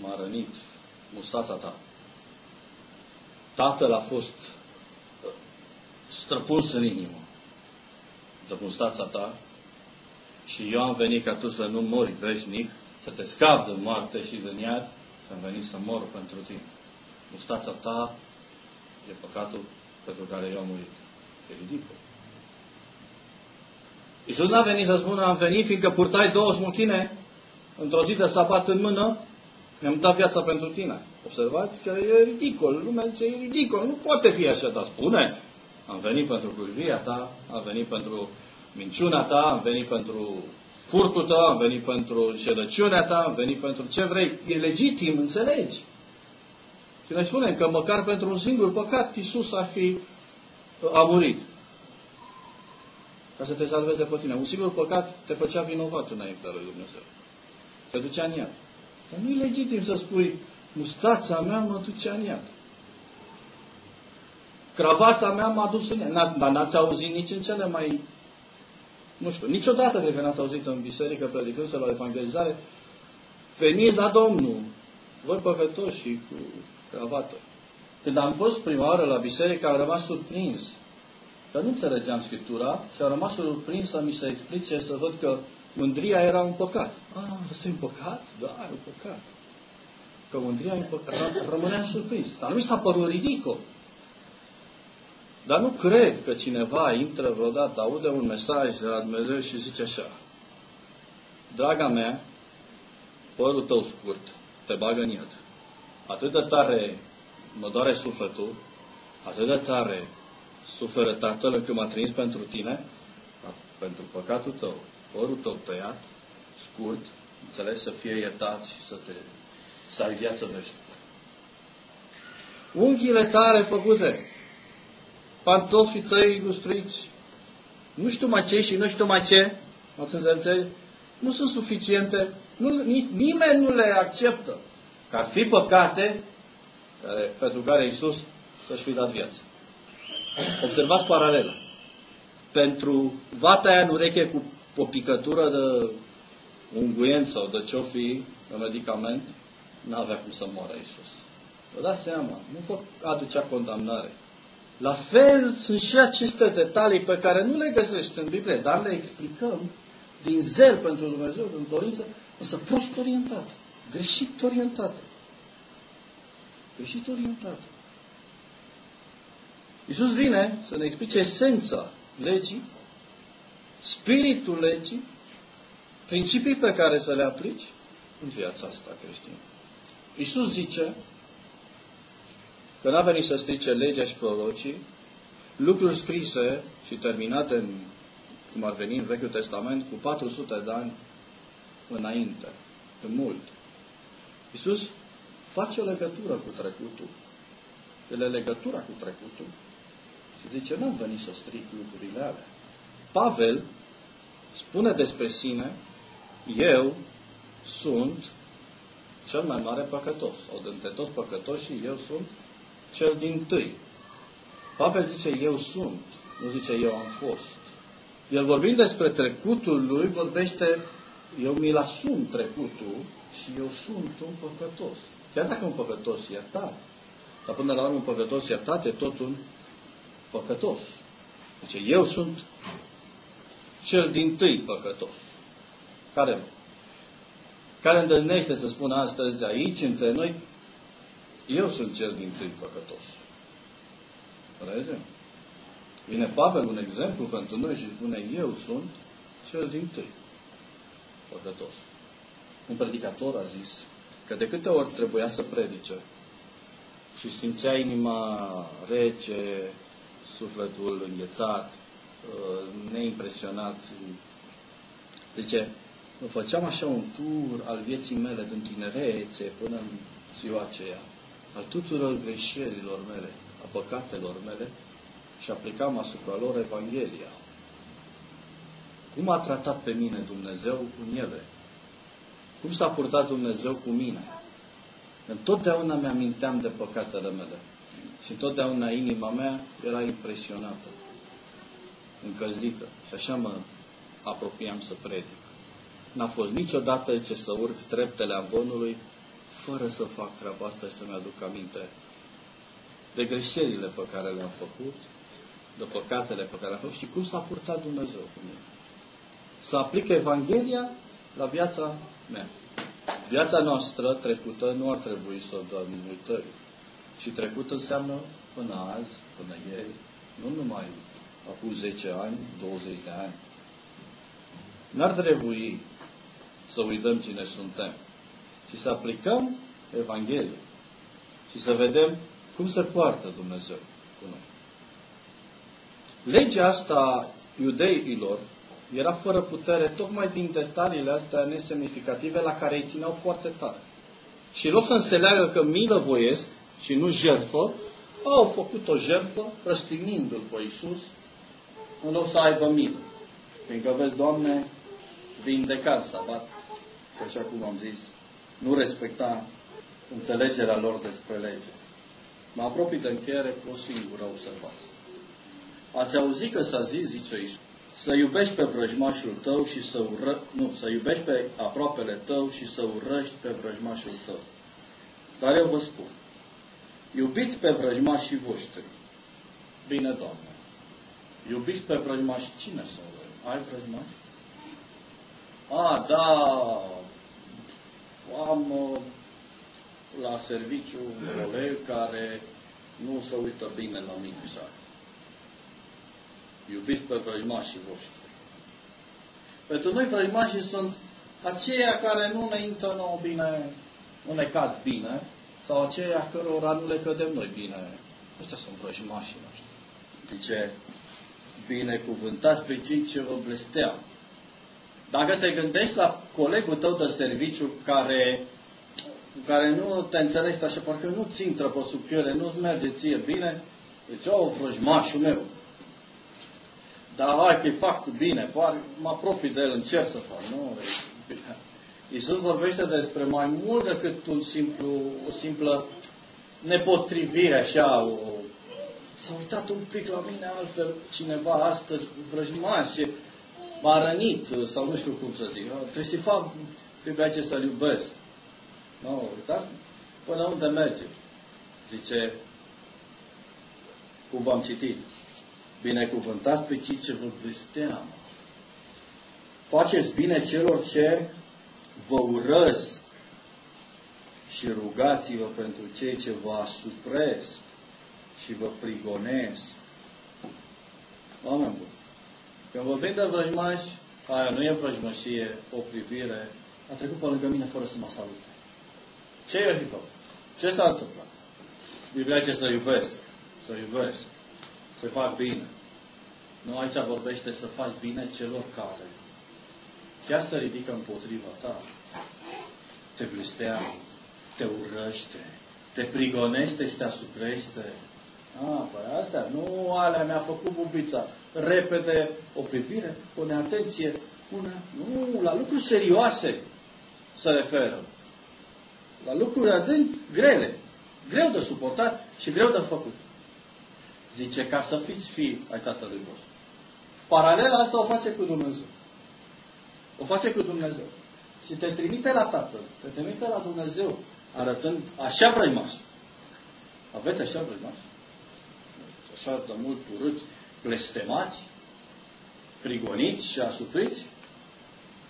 m-a rănit mustața ta. Tatăl a fost uh, străpuns în inimă de mustața ta și eu am venit ca tu să nu mori veșnic, să te scap de moarte și de iad și am venit să mor pentru tine. Mustața ta e păcatul pentru care eu am murit. E ridicol. Iisus n-a venit să spună, am venit fiindcă purtai două smuchine într-o zi de sabat în mână, mi-am dat viața pentru tine. Observați că e ridicol. Lumea zice, e ridicol. Nu poate fi așa, dar spune, am venit pentru curvia ta, am venit pentru minciuna ta, am venit pentru furtul tău, am venit pentru șerăciunea ta, am venit pentru ce vrei. E legitim, înțelegi? Și noi spunem că măcar pentru un singur păcat Iisus ar fi a murit. Ca să te salveze pe tine. Un singur păcat te făcea vinovat înaintea lui Dumnezeu. Te ducea în iad. Dar nu e legitim să spui, mustața mea mă ducea în iad. Cravata mea m-a dus în iad. Dar n-ați auzit nici în cele mai... Nu știu, niciodată cred că n-ați auzit în biserică predicând sau la evangelizare veniți la Domnul, voi păcătoși și cu cravată. Când am fost prima oară la biserică, am rămas surprins. Că nu înțelegeam Scriptura și am rămas surprins să mi se explice, să văd că mândria era un păcat. Ah, ăsta e un păcat? Da, e un păcat. Că mândria e un păcat. Rămâneam surprins. Dar nu mi s-a părut ridicol. Dar nu cred că cineva intră vreodată, aude un mesaj de la Dumnezeu și zice așa. Draga mea, părul tău scurt te bagă în iad. Atât de tare mă doare sufletul, atât de tare suferă Tatăl încât m-a trimis pentru tine, pentru păcatul tău, părul tău tăiat, scurt, înțeles, să fie iertat și să te să ai viață veșnică. Unghiile tare făcute, pantofii tăi ilustruiți, nu știu mai ce și nu știu mai ce, ați înțeles? Nu sunt suficiente, nu, nimeni nu le acceptă. Că ar fi păcate care, pentru care Iisus să-și fi dat viață. Observați paralela. Pentru vata aia în ureche cu o picătură de unguent sau de ce fi, de medicament, nu avea cum să moară Iisus. Vă dați seama, nu vă aducea condamnare. La fel sunt și aceste detalii pe care nu le găsești în Biblie, dar le explicăm din zel pentru Dumnezeu, din dorință, însă prost orientată, greșit orientată. Greșit orientată. Iisus vine să ne explice esența legii, spiritul legii, principii pe care să le aplici în viața asta creștină. Iisus zice că n-a venit să strice legea și prorocii, lucruri scrise și terminate în, cum ar veni în Vechiul Testament, cu 400 de ani înainte, de mult. Iisus face o legătură cu trecutul. El e legătura cu trecutul și zice, n-am venit să stric lucrurile alea. Pavel spune despre sine, eu sunt cel mai mare păcătos. Sau dintre toți păcătoșii, eu sunt cel din tâi. Pavel zice, eu sunt, nu zice, eu am fost. El vorbind despre trecutul lui, vorbește, eu mi-l asum trecutul și eu sunt un păcătos. Chiar dacă un păcătos e iertat. Dar până la urmă un păcătos iertat e tot un păcătos. Deci eu sunt cel din tâi păcătos. Care, care îndrăznește să spună astăzi aici, între noi, eu sunt cel din tâi păcătos. Înțelegem? Vine Pavel un exemplu pentru noi și spune, eu sunt cel din tâi păcătos. Un predicator a zis că de câte ori trebuia să predice și simțea inima rece, sufletul înghețat, uh, neimpresionat. Zice, făceam așa un tur al vieții mele din tinerețe până în ziua aceea, al tuturor greșelilor mele, a păcatelor mele și aplicam asupra lor Evanghelia. Cum a tratat pe mine Dumnezeu în ele? Cum s-a purtat Dumnezeu cu mine? Întotdeauna mi-aminteam de păcatele mele. Și întotdeauna inima mea era impresionată, încălzită. Și așa mă apropiam să predic. N-a fost niciodată ce să urc treptele avonului fără să fac treaba asta și să-mi aduc aminte de greșelile pe care le-am făcut, de păcatele pe care le-am făcut și cum s-a purtat Dumnezeu cu mine. Să aplic Evanghelia la viața mea. Viața noastră trecută nu ar trebui să o dăm uitării. Și trecut înseamnă până azi, până ieri, nu numai acum 10 ani, 20 de ani. N-ar trebui să uităm cine suntem, ci să aplicăm Evanghelia și să vedem cum se poartă Dumnezeu cu noi. Legea asta iudeilor era fără putere tocmai din detaliile astea nesemnificative la care îi țineau foarte tare. Și în loc să înțeleagă că milă voiesc, și nu jertfă, au făcut o jertfă răstignindu-L pe Iisus în loc să aibă milă. Fiindcă vezi, Doamne, vindeca sabat și așa cum am zis, nu respecta înțelegerea lor despre lege. Mă apropii de încheiere cu o singură observație. Ați auzit că s-a zis, zice Iisus, să iubești pe vrăjmașul tău și să ură... Nu, să iubești pe aproapele tău și să urăști pe vrăjmașul tău. Dar eu vă spun, iubiți pe vrăjmașii voștri. Bine, Doamne. Iubiți pe vrăjmași. Cine sunt Ai vrăjmași? A, da, am uh, la serviciu un coleg care nu se uită bine la mine, sau Iubiți pe vrăjmașii voștri. Pentru noi vrăjmașii sunt aceia care nu ne intră nouă bine, nu ne cad bine, sau aceia cărora nu le cădem noi bine. Ăștia sunt vrăjmașii noștri. Zice, binecuvântați pe cei ce vă blesteau. Dacă te gândești la colegul tău de serviciu care, care nu te înțelegi așa, parcă nu-ți intră pe sub piele, nu-ți merge ție bine, deci, o, vrăjmașul meu, dar hai că-i fac cu bine, poate mă apropii de el, încerc să fac. Nu, Iisus vorbește despre mai mult decât un simplu, o simplă nepotrivire, așa, o, s-a uitat un pic la mine altfel cineva astăzi, vrăjmaș, m-a rănit, sau nu știu cum să zic. Nu? Trebuie să-i fac, Biblia ce să-l iubesc. Nu, uitați până unde merge. Zice, cum v-am citit, Binecuvântați pe cei ce vă blesteamă. Faceți bine celor ce vă urăsc și rugați-vă pentru cei ce vă asupresc și vă prigonesc. Oameni buni, când vorbim de vrăjmași, aia nu e vrăjmășie, o privire, a trecut pe lângă mine fără să mă salute. Ce i-a făcut? Ce s-a întâmplat? Biblia ce să iubesc, să iubesc, să fac bine. Nu aici vorbește să faci bine celor care chiar să ridică împotriva ta. Te blesteamă, te urăște, te prigonește și te asuprește. Ah, păi astea, nu alea mi-a făcut bubița. Repede, o privire, pune atenție, pune, nu, la lucruri serioase se referă. La lucruri adânc grele, greu de suportat și greu de făcut. Zice, ca să fiți fii ai Tatălui vostru. Paralela asta o face cu Dumnezeu. O face cu Dumnezeu. Și te trimite la Tatăl, te trimite la Dumnezeu, arătând așa vrăimaș. Aveți așa vrăimaș? Așa de mult urâți, blestemați, prigoniți și asupriți?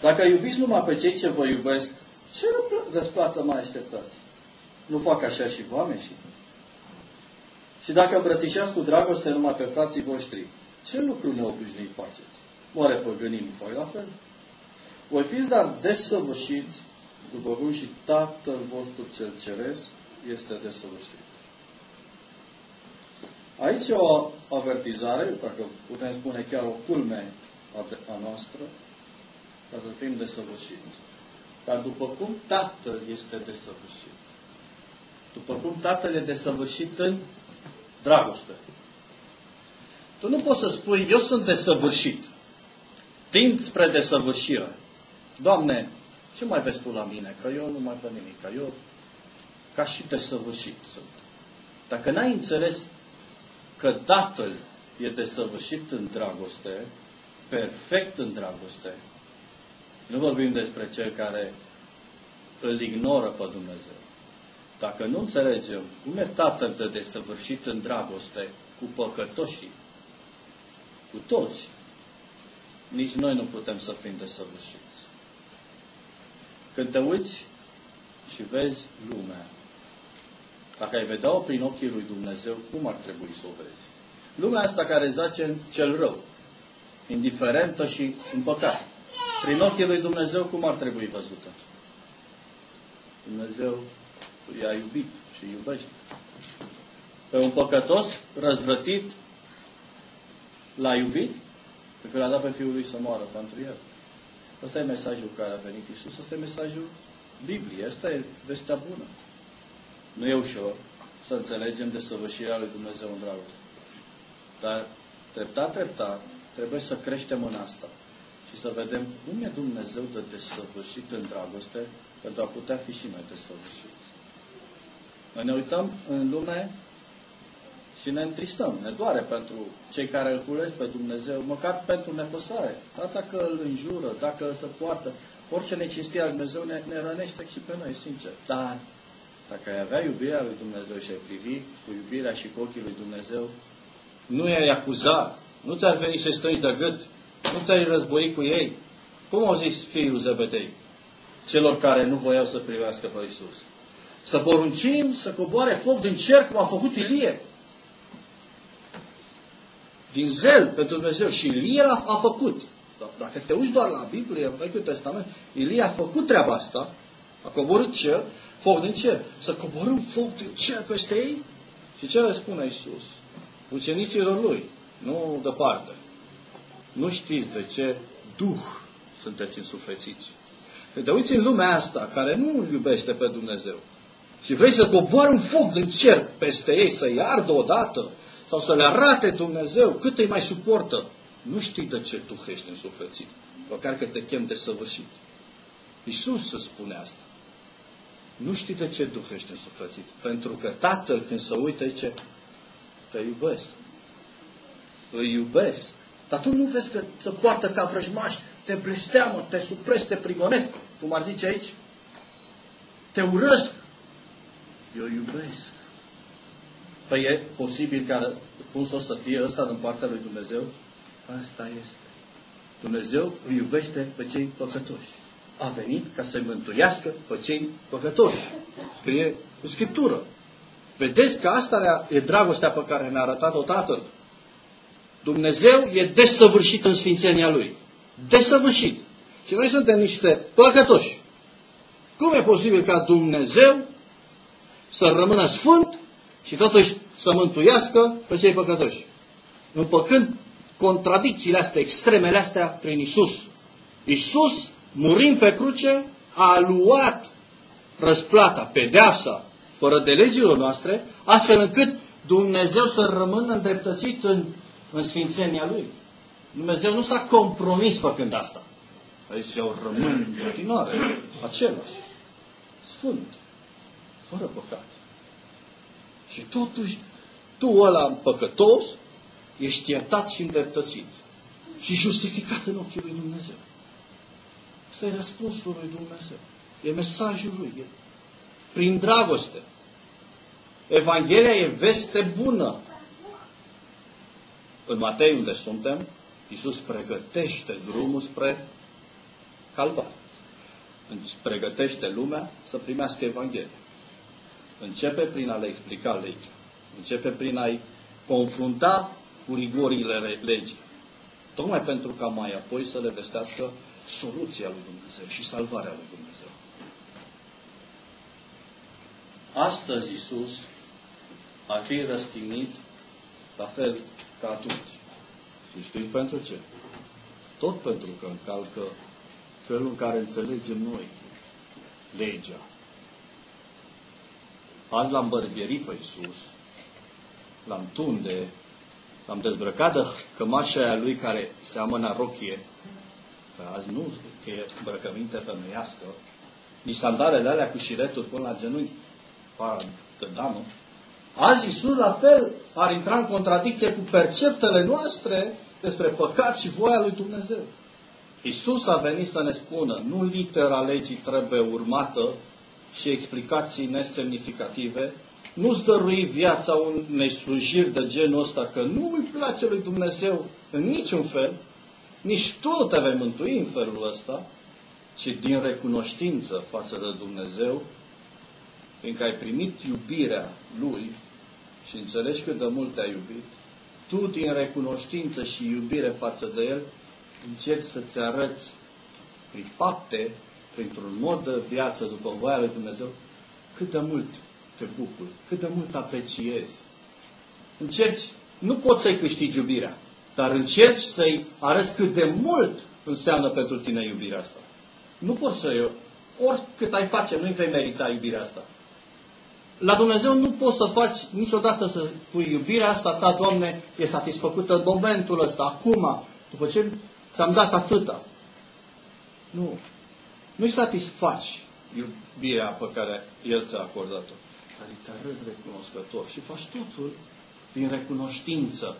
Dacă iubiți numai pe cei ce vă iubesc, ce răsplată mai așteptați? Nu fac așa și oameni și și dacă îmbrățișați cu dragoste numai pe frații voștri, ce lucru neobișnuit faceți? Oare păgânii nu fac la fel? Voi fiți dar desăvârșiți, după cum și Tatăl vostru cel ceresc este desăvârșit. Aici o avertizare, dacă putem spune chiar o culme a noastră, ca să fim desăvârșiți. Dar după cum Tatăl este desăvârșit, după cum Tatăl e desăvârșit în dragoste, tu nu poți să spui, eu sunt desăvârșit. Tind spre desăvârșire. Doamne, ce mai vezi Tu la mine? Că eu nu mai văd nimic. Că eu ca și desăvârșit sunt. Dacă n-ai înțeles că Tatăl e desăvârșit în dragoste, perfect în dragoste, nu vorbim despre cel care îl ignoră pe Dumnezeu. Dacă nu înțelegem cum e Tatăl de desăvârșit în dragoste cu păcătoșii, cu toți, nici noi nu putem să fim desăvârșiți. Când te uiți și vezi lumea, dacă ai vedea-o prin ochii lui Dumnezeu, cum ar trebui să o vezi? Lumea asta care zace în cel rău, indiferentă și în păcat. Prin ochii lui Dumnezeu, cum ar trebui văzută? Dumnezeu i-a iubit și iubește. Pe un păcătos răzvrătit L-a iubit pentru că l-a dat pe Fiul Lui să moară pentru el. Ăsta e mesajul care a venit Isus, ăsta e mesajul Bibliei, ăsta e vestea bună. Nu e ușor să înțelegem de săvârșirea lui Dumnezeu în dragoste. Dar treptat, treptat, trebuie să creștem în asta și să vedem cum e Dumnezeu de desăvârșit în dragoste pentru a putea fi și noi desăvârșiți. Noi ne uităm în lume Și ne întristăm, ne doare pentru cei care îl culesc pe Dumnezeu, măcar pentru nepăsare. Dar dacă îl înjură, dacă îl se poartă, orice necinstie a Dumnezeu ne, ne rănește și pe noi, sincer. Dar dacă ai avea iubirea lui Dumnezeu și ai privi cu iubirea și cu ochii lui Dumnezeu, nu i-ai acuza, nu ți-ar veni să strângi de gât, nu te-ai război cu ei. Cum au zis fiul Zebedei? Celor care nu voiau să privească pe Isus. Să poruncim să coboare foc din cer, cum a făcut Ilie. Din zel pentru Dumnezeu. Și Ilie a, a făcut. Dacă te uiți doar la Biblie, în Vechiul Testament, Ilie a făcut treaba asta, a coborât cer, foc din cer. Să coborâm foc din cer peste ei? Și ce le spune Isus? Ucenicilor lui, nu departe. Nu știți de ce Duh sunteți însuflețiți. Te uiți în lumea asta, care nu îl iubește pe Dumnezeu, și vrei să coboară un foc din cer peste ei, să-i ardă odată, sau să le arate Dumnezeu cât îi mai suportă, nu știi de ce tu ești însuflețit. Măcar că te chem de săvârșit. Iisus să spune asta. Nu știi de ce Duh ești însuflețit. Pentru că Tatăl când se uită ce te iubesc. Îi iubesc. Dar tu nu vezi că se poartă ca vrăjmași, te blesteamă, te supresc, te prigonesc, cum ar zice aici. Te urăsc. Eu iubesc. Păi e posibil ca răspunsul să fie ăsta din partea lui Dumnezeu? Asta este. Dumnezeu îi iubește pe cei păcătoși. A venit ca să-i mântuiască pe cei păcătoși. Scrie în Scriptură. Vedeți că asta e dragostea pe care ne-a arătat-o Tatăl. Dumnezeu e desăvârșit în sfințenia Lui. Desăvârșit. Și noi suntem niște păcătoși. Cum e posibil ca Dumnezeu să rămână sfânt și totuși să mântuiască pe cei păcătoși? Împăcând contradicțiile astea, extremele astea prin Isus. Isus, murind pe cruce, a luat răsplata, pedeapsa, fără de legile noastre, astfel încât Dumnezeu să rămână îndreptățit în, în sfințenia Lui. Dumnezeu nu s-a compromis făcând asta. Aici eu rămân în continuare același, sfânt, fără păcat. Și totuși, tu ăla păcătos, ești iertat și îndreptățit. Și justificat în ochii lui Dumnezeu. Asta e răspunsul lui Dumnezeu. E mesajul lui. E prin dragoste. Evanghelia e veste bună. În Matei, unde suntem, Iisus pregătește drumul spre Calvar. Îți pregătește lumea să primească Evanghelia. Începe prin a le explica legea. Începe prin a-i confrunta cu rigorile legii. Tocmai pentru ca mai apoi să le vestească soluția lui Dumnezeu și salvarea lui Dumnezeu. Astăzi Iisus a fi răstignit la fel ca atunci. Și știți pentru ce? Tot pentru că încalcă felul în care înțelegem noi legea. Azi l-am bărbierit pe Iisus, l-am tunde, l-am dezbrăcat de cămașa aia lui care seamănă rochie, că azi nu e îmbrăcăminte femeiască, nici sandalele alea cu șireturi până la genunchi, para de damă. Azi Iisus la fel ar intra în contradicție cu perceptele noastre despre păcat și voia lui Dumnezeu. Iisus a venit să ne spună, nu litera legii trebuie urmată și explicații nesemnificative, nu-ți dărui viața unei slujiri de genul ăsta, că nu îi place lui Dumnezeu în niciun fel, nici tu nu te vei mântui în felul ăsta, ci din recunoștință față de Dumnezeu, fiindcă ai primit iubirea Lui și înțelegi cât de mult te-a iubit, tu din recunoștință și iubire față de El, încerci să-ți arăți prin fapte, printr-un mod de viață după voia lui Dumnezeu, cât de mult te bucuri, cât de mult apreciezi. Încerci, nu poți să-i câștigi iubirea, dar încerci să-i arăți cât de mult înseamnă pentru tine iubirea asta. Nu poți să-i, oricât ai face, nu-i vei merita iubirea asta. La Dumnezeu nu poți să faci niciodată să pui iubirea asta ta, Doamne, e satisfăcută în momentul ăsta, acum, după ce ți-am dat atâta. Nu. Nu-i satisfaci iubirea pe care El ți-a acordat-o. Dar îi te arăți recunoscător și faci totul din recunoștință.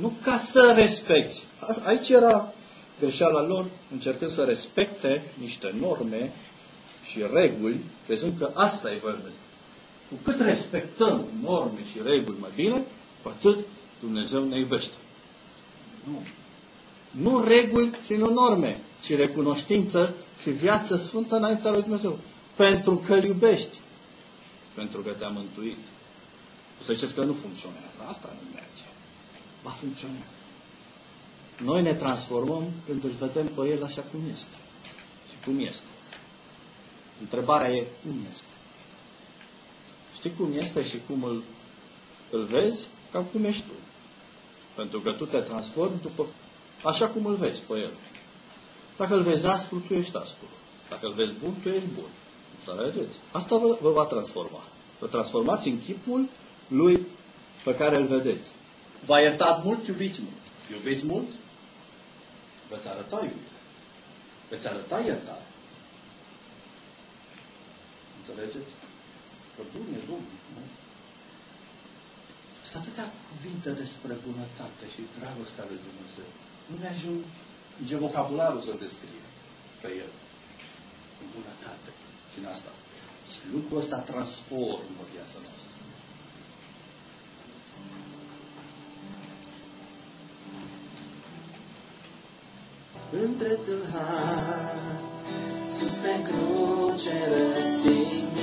Nu ca să respecti. Aici era greșeala lor, încercând să respecte niște norme și reguli, crezând că asta e verde. Cu cât respectăm norme și reguli mai bine, cu atât Dumnezeu ne iubește. Nu. Nu reguli și nu norme, ci recunoștință și viață sfântă înaintea lui Dumnezeu. Pentru că îl iubești. Pentru că te-a mântuit. O să ziceți că nu funcționează. Asta nu merge. Ba funcționează. Noi ne transformăm când îl vedem pe El așa cum este. Și cum este. Întrebarea e cum este. Știi cum este și cum îl, îl vezi? Cam cum ești tu. Pentru că tu te transformi după așa cum îl vezi pe El. Dacă îl vezi aspru, tu ești aspru. Dacă îl vezi bun, tu ești bun. Înțelegeți? Asta vă, vă va transforma. Vă transformați în chipul lui pe care îl vedeți. V-a iertat mult, iubiți mult. Iubiți mult, veți arăta iubire. Veți arăta iertare. Înțelegeți? Că bun e bun. Nu? Sunt atâtea cuvinte despre bunătate și dragostea lui Dumnezeu. Nu ne ajunge vocabularul să descrie pe el. În bunătate și în asta. Și lucrul ăsta transformă viața noastră. Între tâlhari, sus pe cruce răstignit,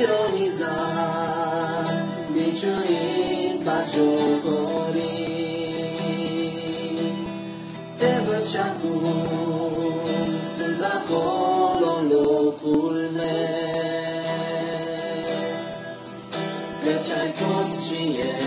ironizat, biciuit, bagiocorit. Te văd și acum, stând acolo în locul meu, căci ai fost și ești